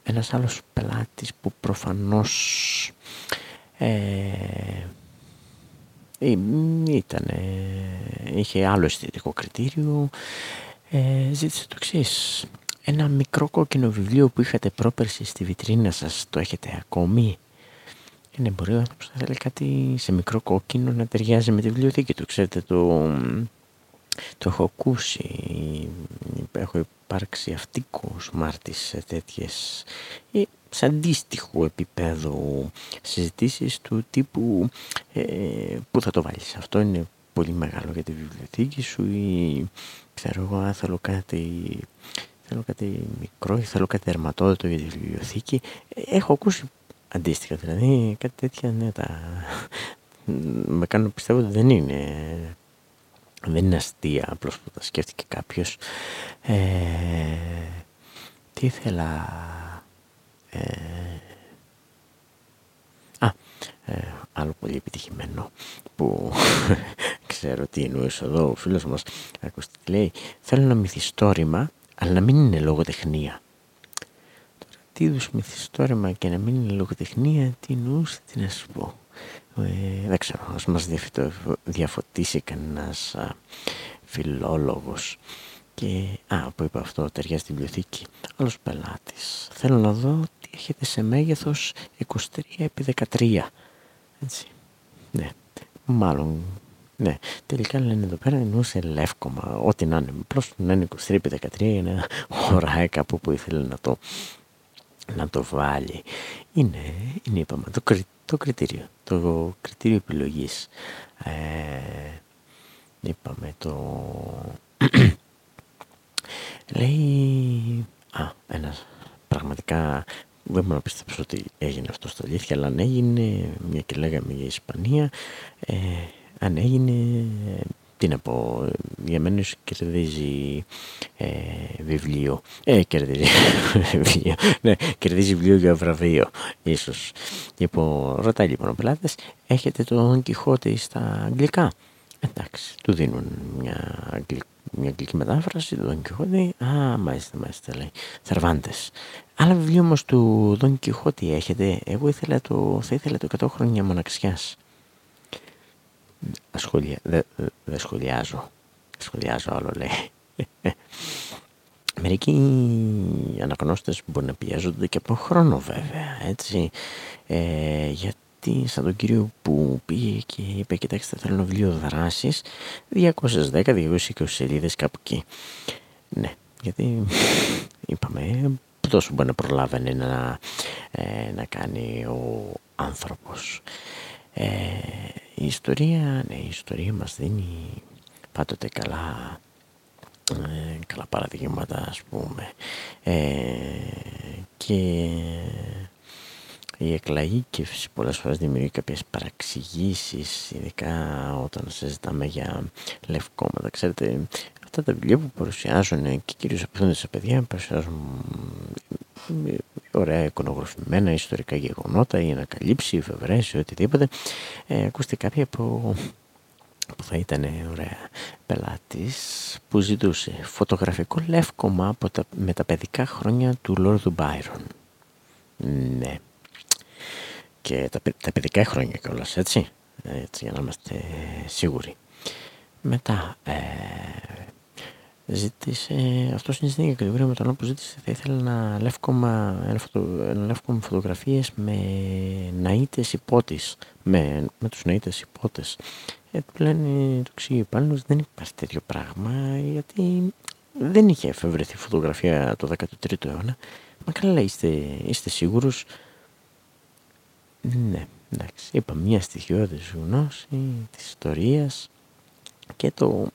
ένας άλλος πελάτης που προφανώς ε, ήταν, είχε άλλο αισθητικό κριτήριο. Ε, ζήτησε το εξή. Ένα μικρό κόκκινο βιβλίο που είχατε πρόπερση στη βιτρίνα σας, το έχετε ακόμη; Είναι μπορεί ο να θέλει κάτι σε μικρό κόκκινο να ταιριάζει με τη βιβλιοθήκη του. Ξέρετε, το, το έχω ακούσει. Έχω υπάρξει αυτικός μάρτης σε τέτοιες σε αντίστοιχο επίπεδο συζητήσεις του τύπου ε, πού θα το βάλεις. Αυτό είναι πολύ μεγάλο για τη βιβλιοθήκη σου ή ξέρω εγώ θέλω κάτι, θέλω κάτι μικρό ή θέλω κάτι δερματόδοτο για τη βιβλιοθήκη. Έχω ακούσει αντίστοιχα δηλαδή κάτι τέτοια ναι τα... με κάνουν πιστεύω ότι δεν είναι δεν είναι αστεία απλώς που τα σκέφτηκε κάποιος ε, τι ήθελα ε, α, ε, άλλο πολύ επιτυχημένο που ξέρω τι εννοείς εδώ ο φίλος μας ακουστή, λέει θέλω ένα μυθιστόρημα αλλά να μην είναι λογοτεχνία τώρα τι είδους μυθιστόρημα και να μην είναι λογοτεχνία τι εννοούσε τι να σου πω ε, δεν ξέρω ας μας διαφωτίσει κανένας φιλόλογος και, α, που είπα αυτό, ταιριάζει στην βιβλιοθήκη. Άλλος πελάτης. Θέλω να δω τι έχετε σε μέγεθος 23 επί 13. Έτσι. Ναι. Μάλλον, ναι. Τελικά λένε εδώ πέρα εννοούσε λεύκομα. Ό,τι να είναι. Απλώς να είναι 23 επί 13 είναι ωραία κάπου που ήθελε να το, να το βάλει. Είναι, είναι είπαμε, το, το κριτήριο. Το κριτήριο επιλογής. Ε, είπαμε το Λέει, α, ένας πραγματικά δεν μπορώ να πιστέψω ότι έγινε αυτό στο αλήθεια, αλλά αν έγινε, μια και λέγαμε για Ισπανία, ε, αν έγινε, τι να πω, για μένα κερδίζει ε, βιβλίο, ε, κερδίζει βιβλίο, ναι, κερδίζει βιβλίο για βραβείο, ίσως. Λοιπόν, ρωτάει λοιπόν ο πελάτης, έχετε τον Κιχώτη στα αγγλικά; Εντάξει, του δίνουν μια αγγλική μια αγγλική μετάφραση του Δον Κιχώτη. Α, μάλιστα, μάλιστα λέει. Θερβάντες. Άλλα βιβλίο όμως του Δον Κιχώτη έχετε. Εγώ ήθελα το, θα ήθελα το 100 χρόνια μοναξιάς. Ασχολια... Δεν δε σχολιάζω. Σχολιάζω άλλο λέει. Μερικοί αναγνώστες μπορεί να πιέζονται και από χρόνο βέβαια, έτσι, ε, γιατί γιατί σαν τον κύριο που πήγε και είπε κοιτάξτε θέλω ένα βιβλίο δράσης 210-220 σελίδες κάπου εκεί ναι γιατί είπαμε τόσο μπορεί να προλάβαινε να, ε, να κάνει ο άνθρωπος. Ε, η ιστορία ναι η ιστορία μας δίνει πάντοτε καλά ε, καλά παραδείγματα ας πούμε. Ε, και η εκλαγήκευση πολλές φορές δημιουργεί κάποιες παραξηγήσεις ειδικά όταν συζητάμε για λευκόματα. Ξέρετε αυτά τα βιβλία που παρουσιάζουν και κυρίως απευθύνονται σε παιδιά παρουσιάζουν ωραία εικονογραφημένα ιστορικά γεγονότα ή ανακαλύψει, εφευρέσει, οτιδήποτε. Ε, ακούστε κάποια που, που θα ήταν ωραία. Πελάτης που ζητούσε φωτογραφικό λεύκομα από τα, με τα παιδικά χρόνια του Λόρδου Μπάιρον. Ναι. Και τα, τα παιδικά χρόνια κιόλας, έτσι, έτσι για να είμαστε σίγουροι. Μετά ε, ζήτησε, αυτός είναι στην ίδια κατηγορία με τον άλλο που ζήτησε, θα ήθελα ένα λεύκομα, ένα, φωτο, ένα λεύκομα φωτογραφίες με ναΐτες υπότης, με, με τους ναΐτες υπότες. Ε, του λένε, το εξήγει πάλι, δεν υπάρχει τέτοιο πράγμα, γιατί δεν είχε εφευρεθεί φωτογραφία το 13ο αιώνα. Μα καλά, είστε, είστε σίγουρος; Ναι, εντάξει, είπα μια στοιχειώδης γνώση της ιστορίας και το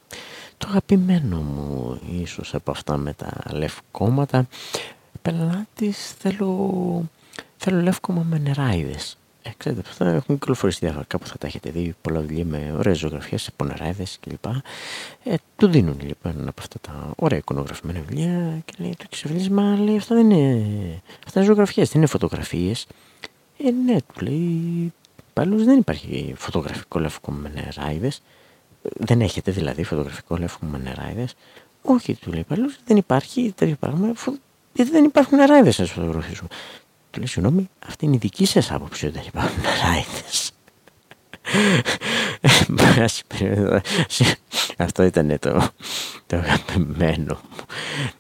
το αγαπημένο μου ίσως από αυτά με τα λευκόματα πελάτης θέλω, θέλω λεύκομα με νεράιδες. Ε, ξέρετε, αυτά έχουν κυκλοφορήσει διάφορα. Κάπου θα τα έχετε δει πολλά βιβλία με ωραίες ζωγραφίες από νεράιδες κλπ. Ε, του δίνουν λοιπόν ένα από αυτά τα ωραία εικονογραφημένα βιβλία και λέει το εξευλής, μα λέει αυτά δεν είναι, αυτά είναι ζωγραφίες, δεν είναι φωτογραφίες. Ε, ναι, του λέει, πάλι δεν υπάρχει φωτογραφικό λευκό με νεράιδες. Δεν έχετε δηλαδή φωτογραφικό λεύκο με νεράιδες. Όχι, του λέει παλιό, δεν υπάρχει τέτοιο πράγμα, γιατί δεν υπάρχουν νεράιδες να φωτογραφίσουμε. Του λέει, συγγνώμη, αυτή είναι η δική σας άποψη ότι δεν υπάρχουν νεράιδες. Αυτό ήταν το, το αγαπημένο μου,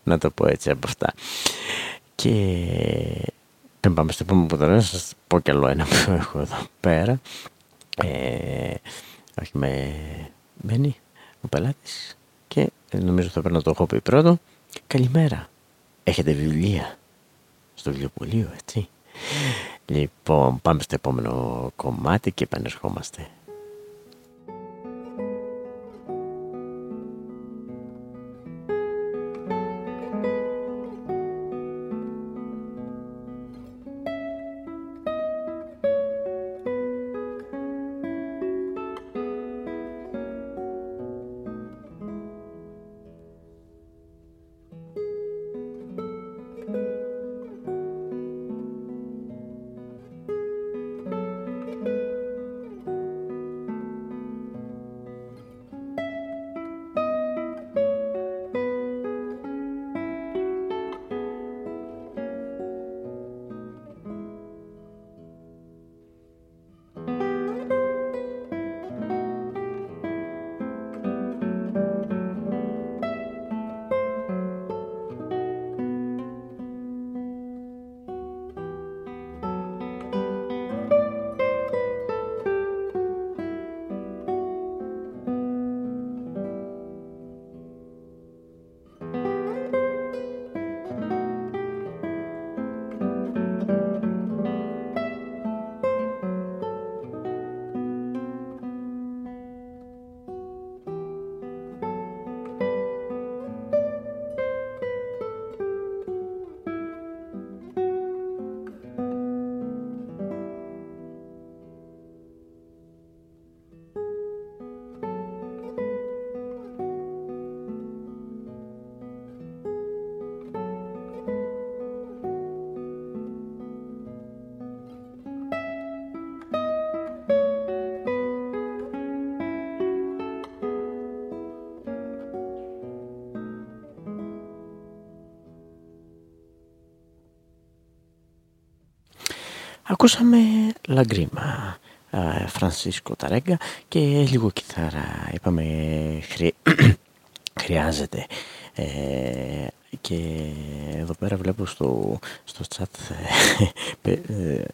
να το πω έτσι από αυτά. Και πριν πάμε στο επόμενο που θα σας πω κι άλλο ένα που έχω εδώ πέρα. Ε, όχι με μπαίνει ο πελάτης και νομίζω θα πρέπει να το έχω πει πρώτο. Καλημέρα. Έχετε βιβλία στο βιβλιοπωλείο, έτσι. Λοιπόν, πάμε στο επόμενο κομμάτι και επανερχόμαστε. Ακούσαμε Λαγκρίμα, Φρανσίσκο Ταρέγκα και λίγο κιθάρα. Είπαμε χρειάζεται. Ε, και εδώ πέρα βλέπω στο, στο chat ε, ε,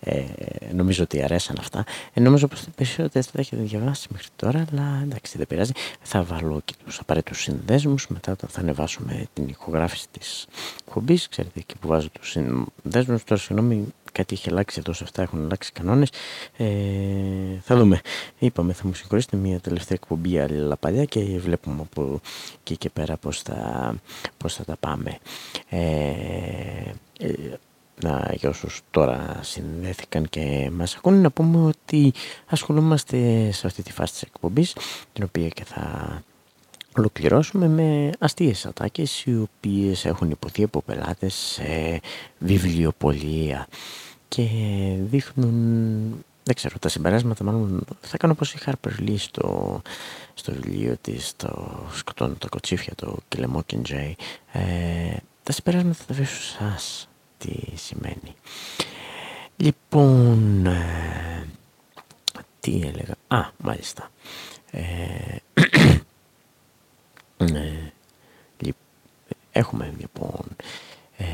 ε, νομίζω ότι αρέσαν αυτά. Ε, νομίζω πως περισσότερες θα τα έχετε διαβάσει μέχρι τώρα, αλλά εντάξει δεν πειράζει. Θα βάλω και τους απαραίτητους συνδέσμους μετά όταν θα ανεβάσουμε την ηχογράφηση της εκπομπής. Ξέρετε εκεί που βάζω τους συνδέσμους, τώρα συγγνώμη κάτι είχε αλλάξει εδώ σε αυτά, έχουν αλλάξει κανόνες. Ε, θα δούμε. Είπαμε, θα μου συγχωρήσετε μια τελευταία εκπομπή άλλα παλιά και βλέπουμε από εκεί και πέρα πώς θα, πώς θα τα πάμε. Ε, ε, να, για όσους τώρα συνδέθηκαν και μας ακούνε να πούμε ότι ασχολούμαστε σε αυτή τη φάση της εκπομπής την οποία και θα ολοκληρώσουμε με αστείες ατάκες οι οποίες έχουν υποθεί από πελάτες σε βιβλιοπολία και δείχνουν δεν ξέρω, τα συμπεράσματα μάλλον θα κάνω όπως η Harper Lee στο, στο βιβλίο της το σκοτώνω τα κοτσίφια το Kill ε, τα συμπεράσματα θα τα αφήσω σας τι σημαίνει. Λοιπόν ε, τι έλεγα α μάλιστα ε, ναι. Έχουμε λοιπόν. Ε,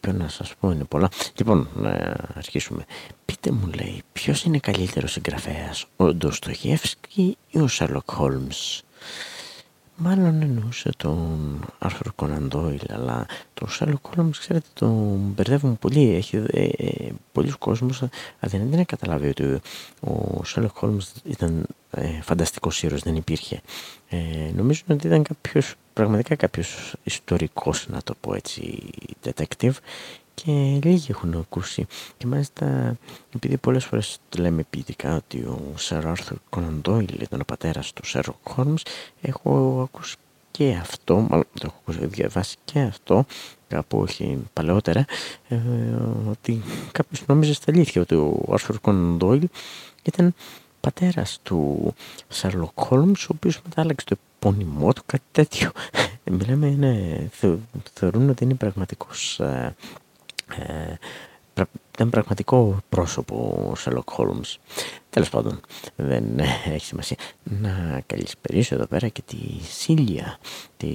πρέπει να σας πω είναι πολλά. Λοιπόν, να αρχίσουμε. Πείτε μου λέει, ποιος είναι καλύτερος συγγραφέας, ο Ντοστογιέφσκι ή ο Σέρλοκ Χολμς; Μάλλον εννοούσε τον Άρθουρ Κόναν Ντόιλ, αλλά τον Σέρλοκ Χολμς, ξέρετε, τον μπερδεύουμε πολύ. Έχει ε, ε, πολύς κόσμος, δεν έχει καταλάβει ότι ο Σέρλοκ Χολμς ήταν ε, φανταστικός ήρωας, δεν υπήρχε. Ε, νομίζω ότι ήταν κάποιος, πραγματικά κάποιος ιστορικός, να το πω έτσι, detective και λίγοι έχουν ακούσει. Και μάλιστα επειδή πολλές φορές το λέμε ποιητικά ότι ο Σερ Άρθουρ Κόναν Ντόιλ ήταν ο πατέρας του Σέρλοκ Χολμς έχω ακούσει και αυτό, μάλλον το έχω ακούσει, διαβάσει και αυτό κάπου όχι παλαιότερα ε, ότι κάποιος νόμιζε στ' αλήθεια ότι ο Άρθουρ Κόναν Ντόιλ ήταν πατέρας του Σέρλοκ Χολμς ο οποίος μετά άλλαξε το επώνυμό του κάτι τέτοιο. Ε, μιλάμε είναι, θεωρούν ότι είναι πραγματικός ε, ε, ήταν πραγματικό πρόσωπο ο Σέρλοκ Χολμς. Τέλος πάντων, δεν έχει σημασία. Να καλησπερίσω εδώ πέρα και τη Σίλια, τη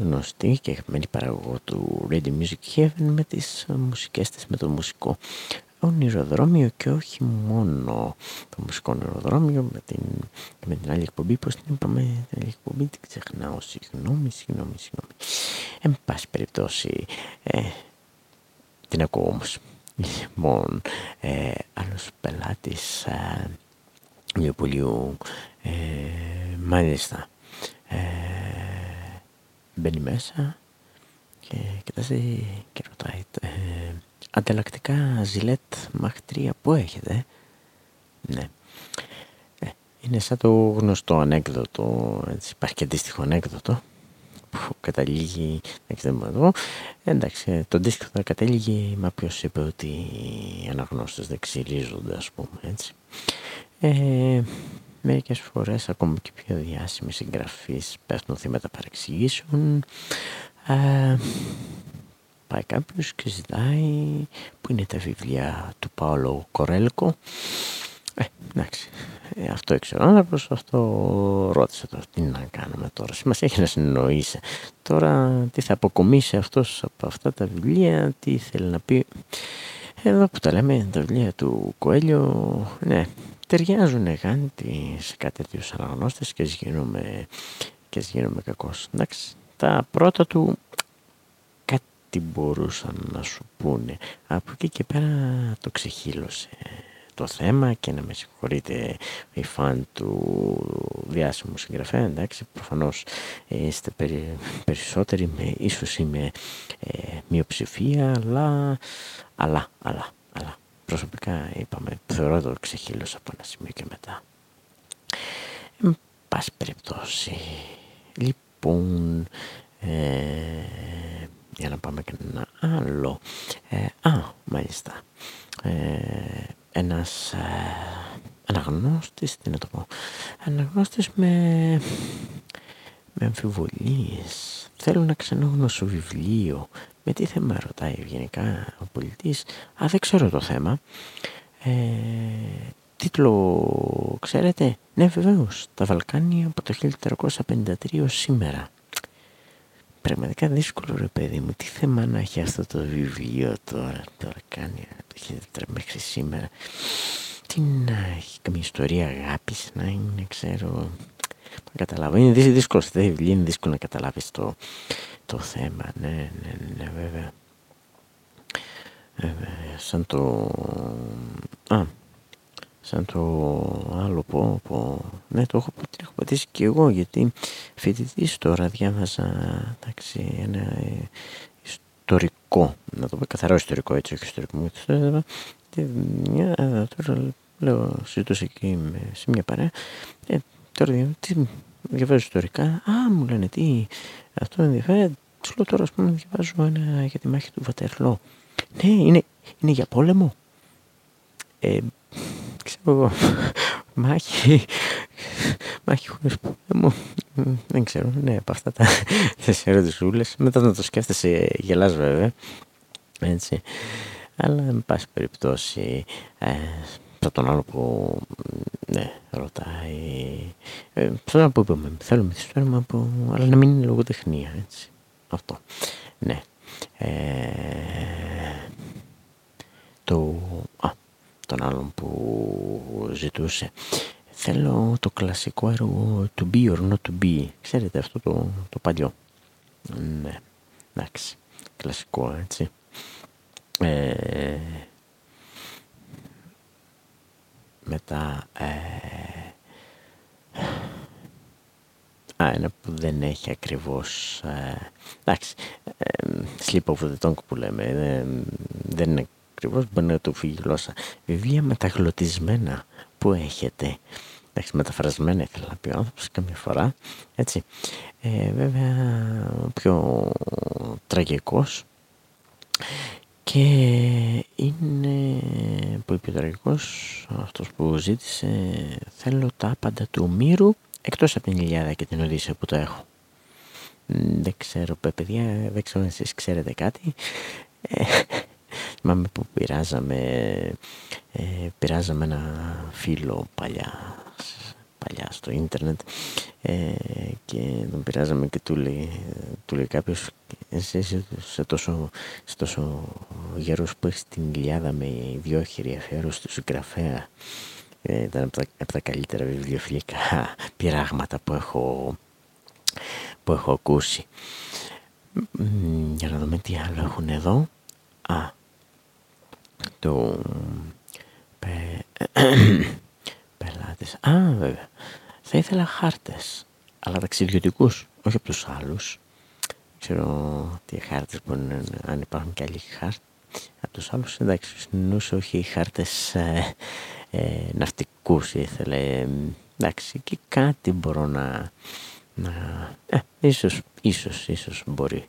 γνωστή και αγαπημένη παραγωγό του Radio Music Heaven με τις μουσικές της, με το μουσικό ονειροδρόμιο και όχι μόνο το μουσικό ονειροδρόμιο με την, με την άλλη εκπομπή, πώς την είπαμε, την άλλη εκπομπή την ξεχνάω, συγγνώμη, συγγνώμη, συγγνώμη. Εν πάση περιπτώσει, ε, την ακούω όμως. Λοιπόν, ε, άλλος πελάτης ε, Λιοπολίου, ε, μάλιστα, ε, μπαίνει μέσα και κοιτάζει και ρωτάει ε, ανταλλακτικά ζιλέτ μαχτρία που έχετε; Ναι ε, είναι σαν το γνωστό ανέκδοτο έτσι, υπάρχει και αντίστοιχο ανέκδοτο που καταλήγει εντάξει, εντάξει το αντίστοιχο θα κατέληγε μα ποιος είπε ότι οι αναγνώστες δεν ξυλίζονται ας πούμε έτσι. Ε, μερικές φορές ακόμα και πιο διάσημοι συγγραφείς πέφτουν θύματα παρεξηγήσεων. Ε, πάει κάποιος και ζητάει που είναι τα βιβλία του Πάολο Κορέλκο; Ε, εντάξει, ε, αυτό έξω ο άνθρωπος, αυτό ρώτησε τώρα, τι να κάνουμε τώρα, σημασία έχεις να συνεννοήσει. Τώρα τι θα αποκομίσει αυτός από αυτά τα βιβλία, τι θέλει να πει. Εδώ που τα λέμε, τα βιβλία του Κοέλιο, ναι, ταιριάζουν γάντι σε κάτι τέτοιους αναγνώστες και γίνομαι, και γίνομαι κακός. Εντάξει, τα πρώτα του τι μπορούσαν να σου πούνε. Από εκεί και πέρα το ξεχύλωσε το θέμα και να με συγχωρείτε οι φαν του διάσημου συγγραφέα εντάξει προφανώς είστε περισσότεροι με, ίσως είμαι ε, μειοψηφία αλλά αλλά αλλά αλλά προσωπικά είπαμε θεωρώ το ξεχύλωσα από ένα σημείο και μετά εν πάση περιπτώσει λοιπόν ε, για να πάμε και ένα άλλο. Ε, α, μάλιστα. Ε, ένας ε, αναγνώστης, τι να το πω, αναγνώστης με, με αμφιβολίες. Θέλω να ξαναγνώσω βιβλίο. Με τι θέμα ρωτάει γενικά ο πολιτής. Α, δεν ξέρω το θέμα. Ε, τίτλο, ξέρετε, ναι βεβαίως, τα Βαλκάνια από το 1453 σήμερα πραγματικά δύσκολο ρε παιδί μου. Τι θέμα να έχει αυτό το βιβλίο τώρα, τώρα κάνει μέχρι σήμερα. Τι να έχει καμία ιστορία αγάπης να είναι, ξέρω. Να καταλάβω. Είναι δύσκολο, στα βιβλία είναι δύσκολο να καταλάβεις το, το θέμα. Ναι, ναι, ναι, βέβαια. Βέβαια, σαν το... Α, σαν το άλλο πω, πω. Ναι, το έχω, την έχω πατήσει και εγώ γιατί φοιτητής τώρα διάβαζα εντάξει, ένα ε, ιστορικό, να το πω καθαρό ιστορικό έτσι, όχι ιστορικό μου, και μια, τώρα λέω, συζητούσα εκεί σε μια παρέα, ε, τώρα τι, διαβάζω ιστορικά, α, μου λένε τι, αυτό ενδιαφέρει, του λέω τώρα, ας πούμε, διαβάζω ένα για τη μάχη του Βατερλό. Ναι, είναι, είναι για πόλεμο. Ε, ξέρω εγώ, μάχη, μάχη χωρίς πόλεμο, δεν ξέρω, ναι, από αυτά τα ερωτησούλες. Μετά να το σκέφτεσαι γελάς βέβαια, έτσι. Αλλά, με πάση περιπτώσει, ε, τον άλλο που ναι, ρωτάει. Ε, να που είπαμε, θέλουμε τη ιστορία από, αλλά να μην είναι λογοτεχνία, έτσι. Αυτό. Ναι. Ε, το, α, τον άλλον που ζητούσε. Θέλω το κλασικό έργο to be or not to be. Ξέρετε αυτό το, το παλιό. Ναι, εντάξει. Κλασικό, έτσι. Ε, μετά ε, α, ένα που δεν έχει ακριβώς ε, εντάξει ε, sleep over the tongue που λέμε δεν είναι ακριβώς μπορεί να του φύγει γλώσσα βιβλία μεταγλωτισμένα που έχετε εντάξει μεταφρασμένα ήθελα να πει ο άνθρωπος καμιά φορά έτσι ε, βέβαια ο πιο τραγικός και είναι πολύ πιο τραγικός αυτός που ζήτησε θέλω τα άπαντα του Ομήρου εκτός από την Ιλιάδα και την Οδύσσια που το έχω. Δεν ξέρω παιδιά, δεν ξέρω αν εσείς ξέρετε κάτι. Ε, θυμάμαι που πειράζαμε, ε, πειράζαμε ένα φίλο παλιά παλιά στο ίντερνετ ε, και τον πειράζαμε και του λέει, του λέει κάποιος εσύ είσαι τόσο, σε τόσο γέρος που έχεις την Ιλιάδα με ιδιόχειρη αφιέρωση του συγγραφέα ε, ήταν από τα, από τα καλύτερα βιβλιοφιλικά πειράγματα που έχω, που έχω ακούσει για να δούμε τι άλλο έχουν εδώ. Α το πελάτες α βέβαια θα ήθελα χάρτες, αλλά ταξιδιωτικούς, όχι από τους άλλους. Ξέρω τι χάρτες μπορεί να αν υπάρχουν και άλλοι χάρτες. Από τους άλλους, εντάξει, νους όχι χάρτες ε, ε, ναυτικούς ήθελε. Εντάξει, και κάτι μπορώ να... να ε, ίσως, ίσως, ίσως μπορεί.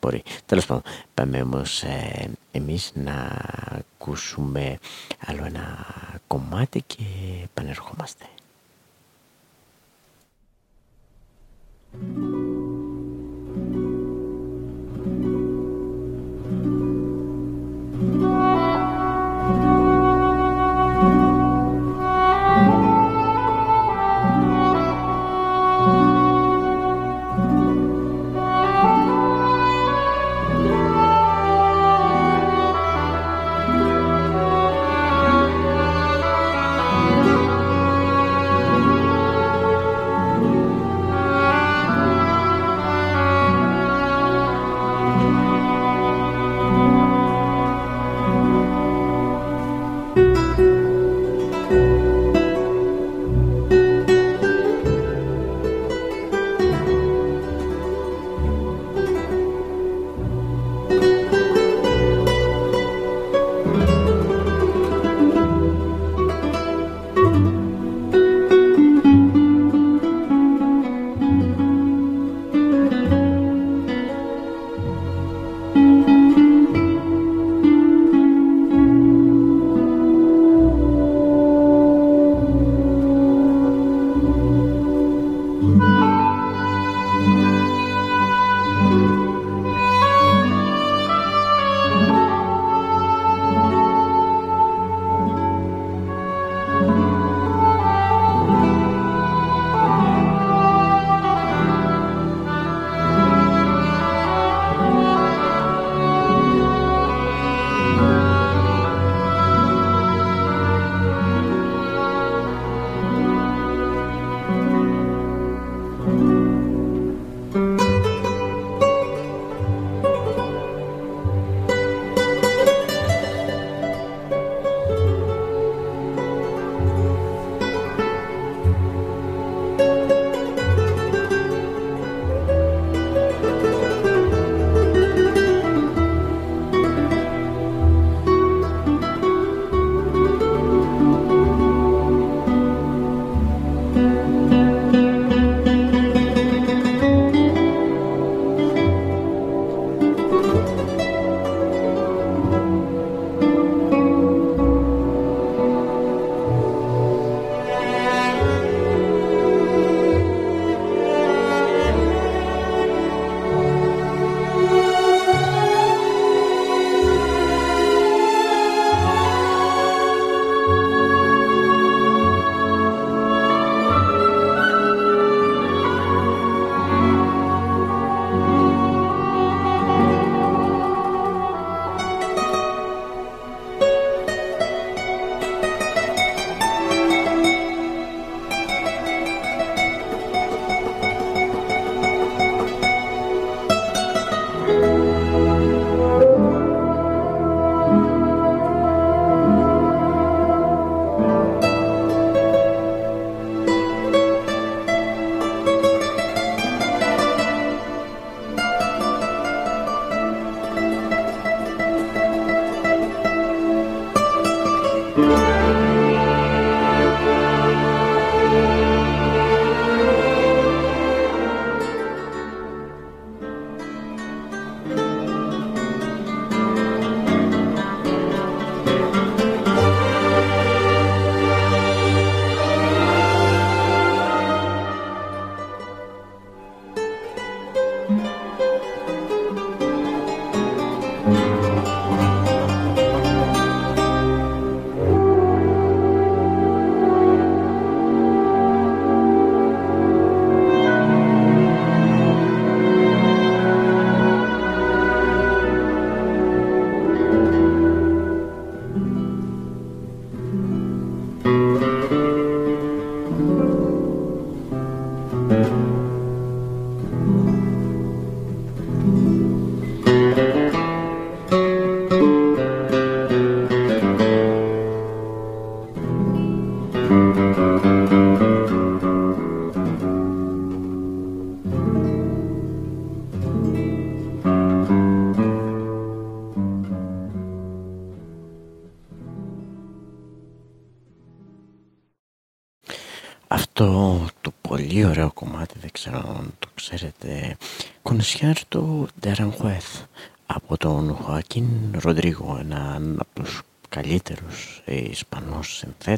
μπορεί. Τέλος πάντων, πάμε όμως ε, εμείς να ακούσουμε άλλο ένα κομμάτι και επανερχόμαστε.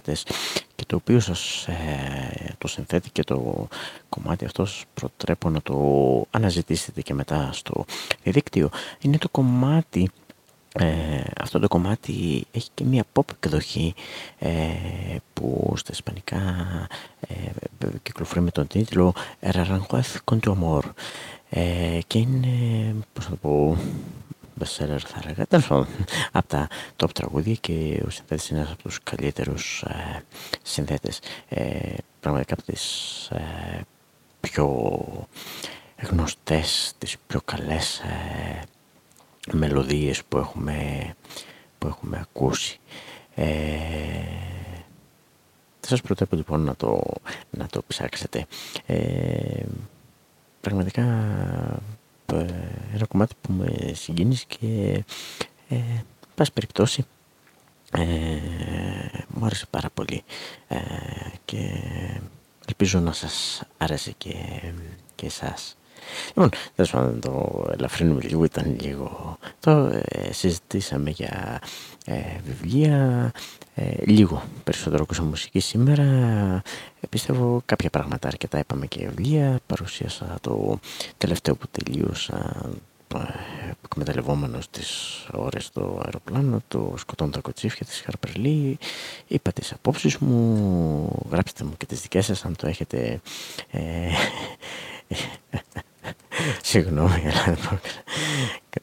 Συνθέτες και το οποίο σας ε, το συνθέτει και το κομμάτι αυτό σας προτρέπω να το αναζητήσετε και μετά στο διαδίκτυο. Είναι το κομμάτι ε, αυτό το κομμάτι έχει και μια pop εκδοχή ε, που στα ισπανικά ε, κυκλοφορεί με τον τίτλο «Raranjuez con tu amor» ε, και είναι, πώς θα το πω, bestseller θα έλεγα, από τα top τραγούδια και ο συνθέτης είναι ένας από τους καλύτερους ε, συνθέτες. Ε, πραγματικά από τις ε, πιο γνωστές, τις πιο καλές ε, μελωδίες που έχουμε, που έχουμε ακούσει. Ε, θα σας προτείνω λοιπόν να το, να το ψάξετε. Ε, πραγματικά ε, ένα κομμάτι που με συγκίνησε και ε, πάση περιπτώσει ε, μου άρεσε πάρα πολύ ε, και ελπίζω να σας άρεσε και, και εσάς. Λοιπόν, τέλος πάντων το ελαφρύνουμε λίγο, ήταν λίγο. Το ε, συζητήσαμε για ε, βιβλία, ε, λίγο περισσότερο ακούσαμε μουσική σήμερα. Ε, πιστεύω κάποια πράγματα αρκετά είπαμε και βιβλία. Παρουσίασα το τελευταίο που τελείωσα εκμεταλλευόμενος τις ώρες στο αεροπλάνο το σκοτώνω τα κοτσίφια της Χαρπερλή είπα τις απόψεις μου γράψτε μου και τις δικές σας αν το έχετε Συγγνώμη, αλλά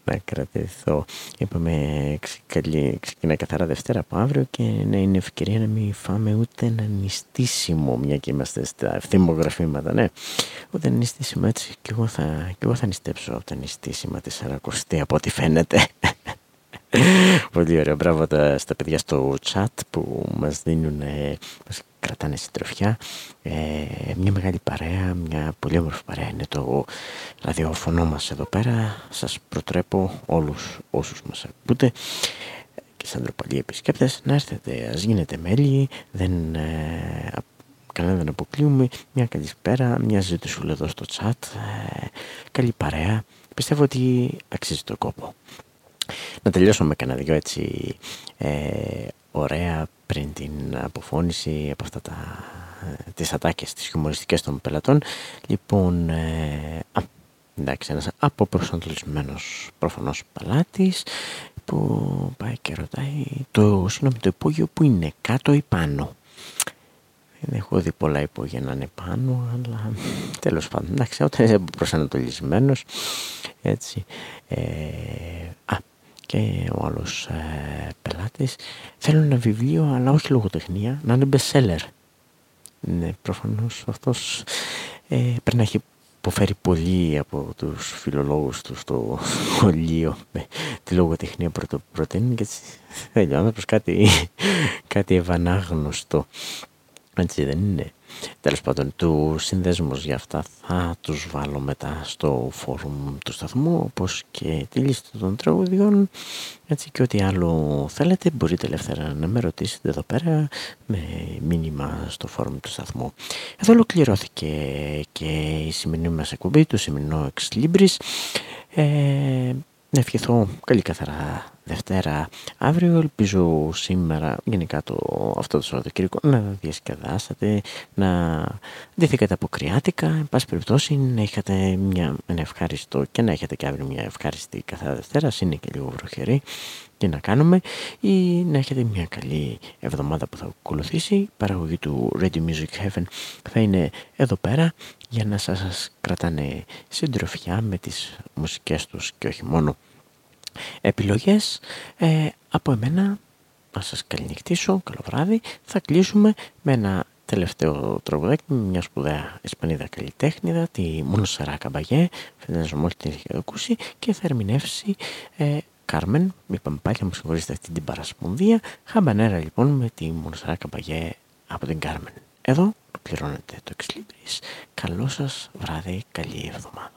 να κρατηθώ. Είπαμε ξεκινάει καθαρά Δευτέρα από αύριο και να είναι ευκαιρία να μην φάμε ούτε ένα νηστίσιμο, μια και είμαστε στα θυμογραφήματα, ναι. Ούτε ένα νηστίσιμο έτσι και εγώ θα, και εγώ θα νηστέψω από τα νηστίσιμα της Σαρακοστή από ό,τι φαίνεται. Πολύ ωραία. Μπράβο στα παιδιά στο chat που μας δίνουν, μας κρατάνε συντροφιά. Ε, μια μεγάλη παρέα, μια πολύ όμορφη παρέα είναι το ραδιοφωνό μας εδώ πέρα. Σας προτρέπω όλους όσους μας ακούτε και σαν τροπαλοί επισκέπτες να έρθετε, ας γίνετε μέλη, δεν, ε, κανένα δεν αποκλείουμε. Μια καλησπέρα, μια ζήτησούλα εδώ στο chat, ε, καλή παρέα. Πιστεύω ότι αξίζει το κόπο. Να τελειώσω με κανένα δυο έτσι ε, ωραία πριν την αποφώνηση από αυτά τα, τις ατάκες, τις χιουμοριστικές των πελατών. Λοιπόν, ε, α, εντάξει, ένας αποπροσανατολισμένος προφανώς παλάτης που πάει και ρωτάει το, συγγνώμη, το υπόγειο που είναι κάτω ή πάνω; Δεν έχω δει πολλά υπόγεια να είναι πάνω, αλλά τέλος πάντων, εντάξει, όταν είσαι προσανατολισμένος, έτσι, ε, α, και ο άλλος ε, πελάτης θέλουν ένα βιβλίο αλλά όχι λογοτεχνία, να είναι bestseller. Ναι, προφανώς αυτός ε, πρέπει να έχει υποφέρει πολύ από τους φιλολόγους του στο σχολείο με τη λογοτεχνία πρωτο, προτείνει και έτσι θέλει ο άνθρωπος κάτι, κάτι ευανάγνωστο. Έτσι δεν είναι. Τέλος πάντων, τους συνδέσμους για αυτά θα τους βάλω μετά στο φόρουμ του σταθμού, όπως και τη λίστα των τραγουδιών. Έτσι και ό,τι άλλο θέλετε μπορείτε ελεύθερα να με ρωτήσετε εδώ πέρα με μήνυμα στο φόρουμ του σταθμού. Εδώ ολοκληρώθηκε και η σημερινή μας εκπομπή, το σημερινό Ex Libris. Ε, να ευχηθώ καλή καθαρά Δευτέρα αύριο. Ελπίζω σήμερα, γενικά το, αυτό το Σαββατοκύριακο, να διασκεδάσατε, να ντύθηκατε αποκριάτικα. Εν πάση περιπτώσει, να είχατε μια, ένα ευχάριστο και να έχετε και αύριο μια ευχάριστη καθαρά Δευτέρα. Είναι και λίγο βροχερή. Τι να κάνουμε, ή να έχετε μια καλή εβδομάδα που θα ακολουθήσει. Η παραγωγή του Radio Music Heaven θα είναι εδώ πέρα για να σας κρατάνε συντροφιά με τις μουσικές τους και όχι μόνο επιλογές. Ε, από εμένα να σας καληνυχτήσω, καλό βράδυ. Θα κλείσουμε με ένα τελευταίο τραγουδάκι με μια σπουδαία Ισπανίδα καλλιτέχνηδα τη Μονοσαρά Καμπαγέ φαίνεται μόλις την έχει ακούσει και θα ερμηνεύσει ε, Κάρμεν, είπαμε πάλι να μου συγχωρήσετε αυτή την παρασπονδία χαμπανέρα λοιπόν με τη Μονοσαρά Καμπαγέ από την Κάρμεν. Εδώ πληρώνετε το εξλίμπρις καλό σας βράδυ, καλή εβδομάδα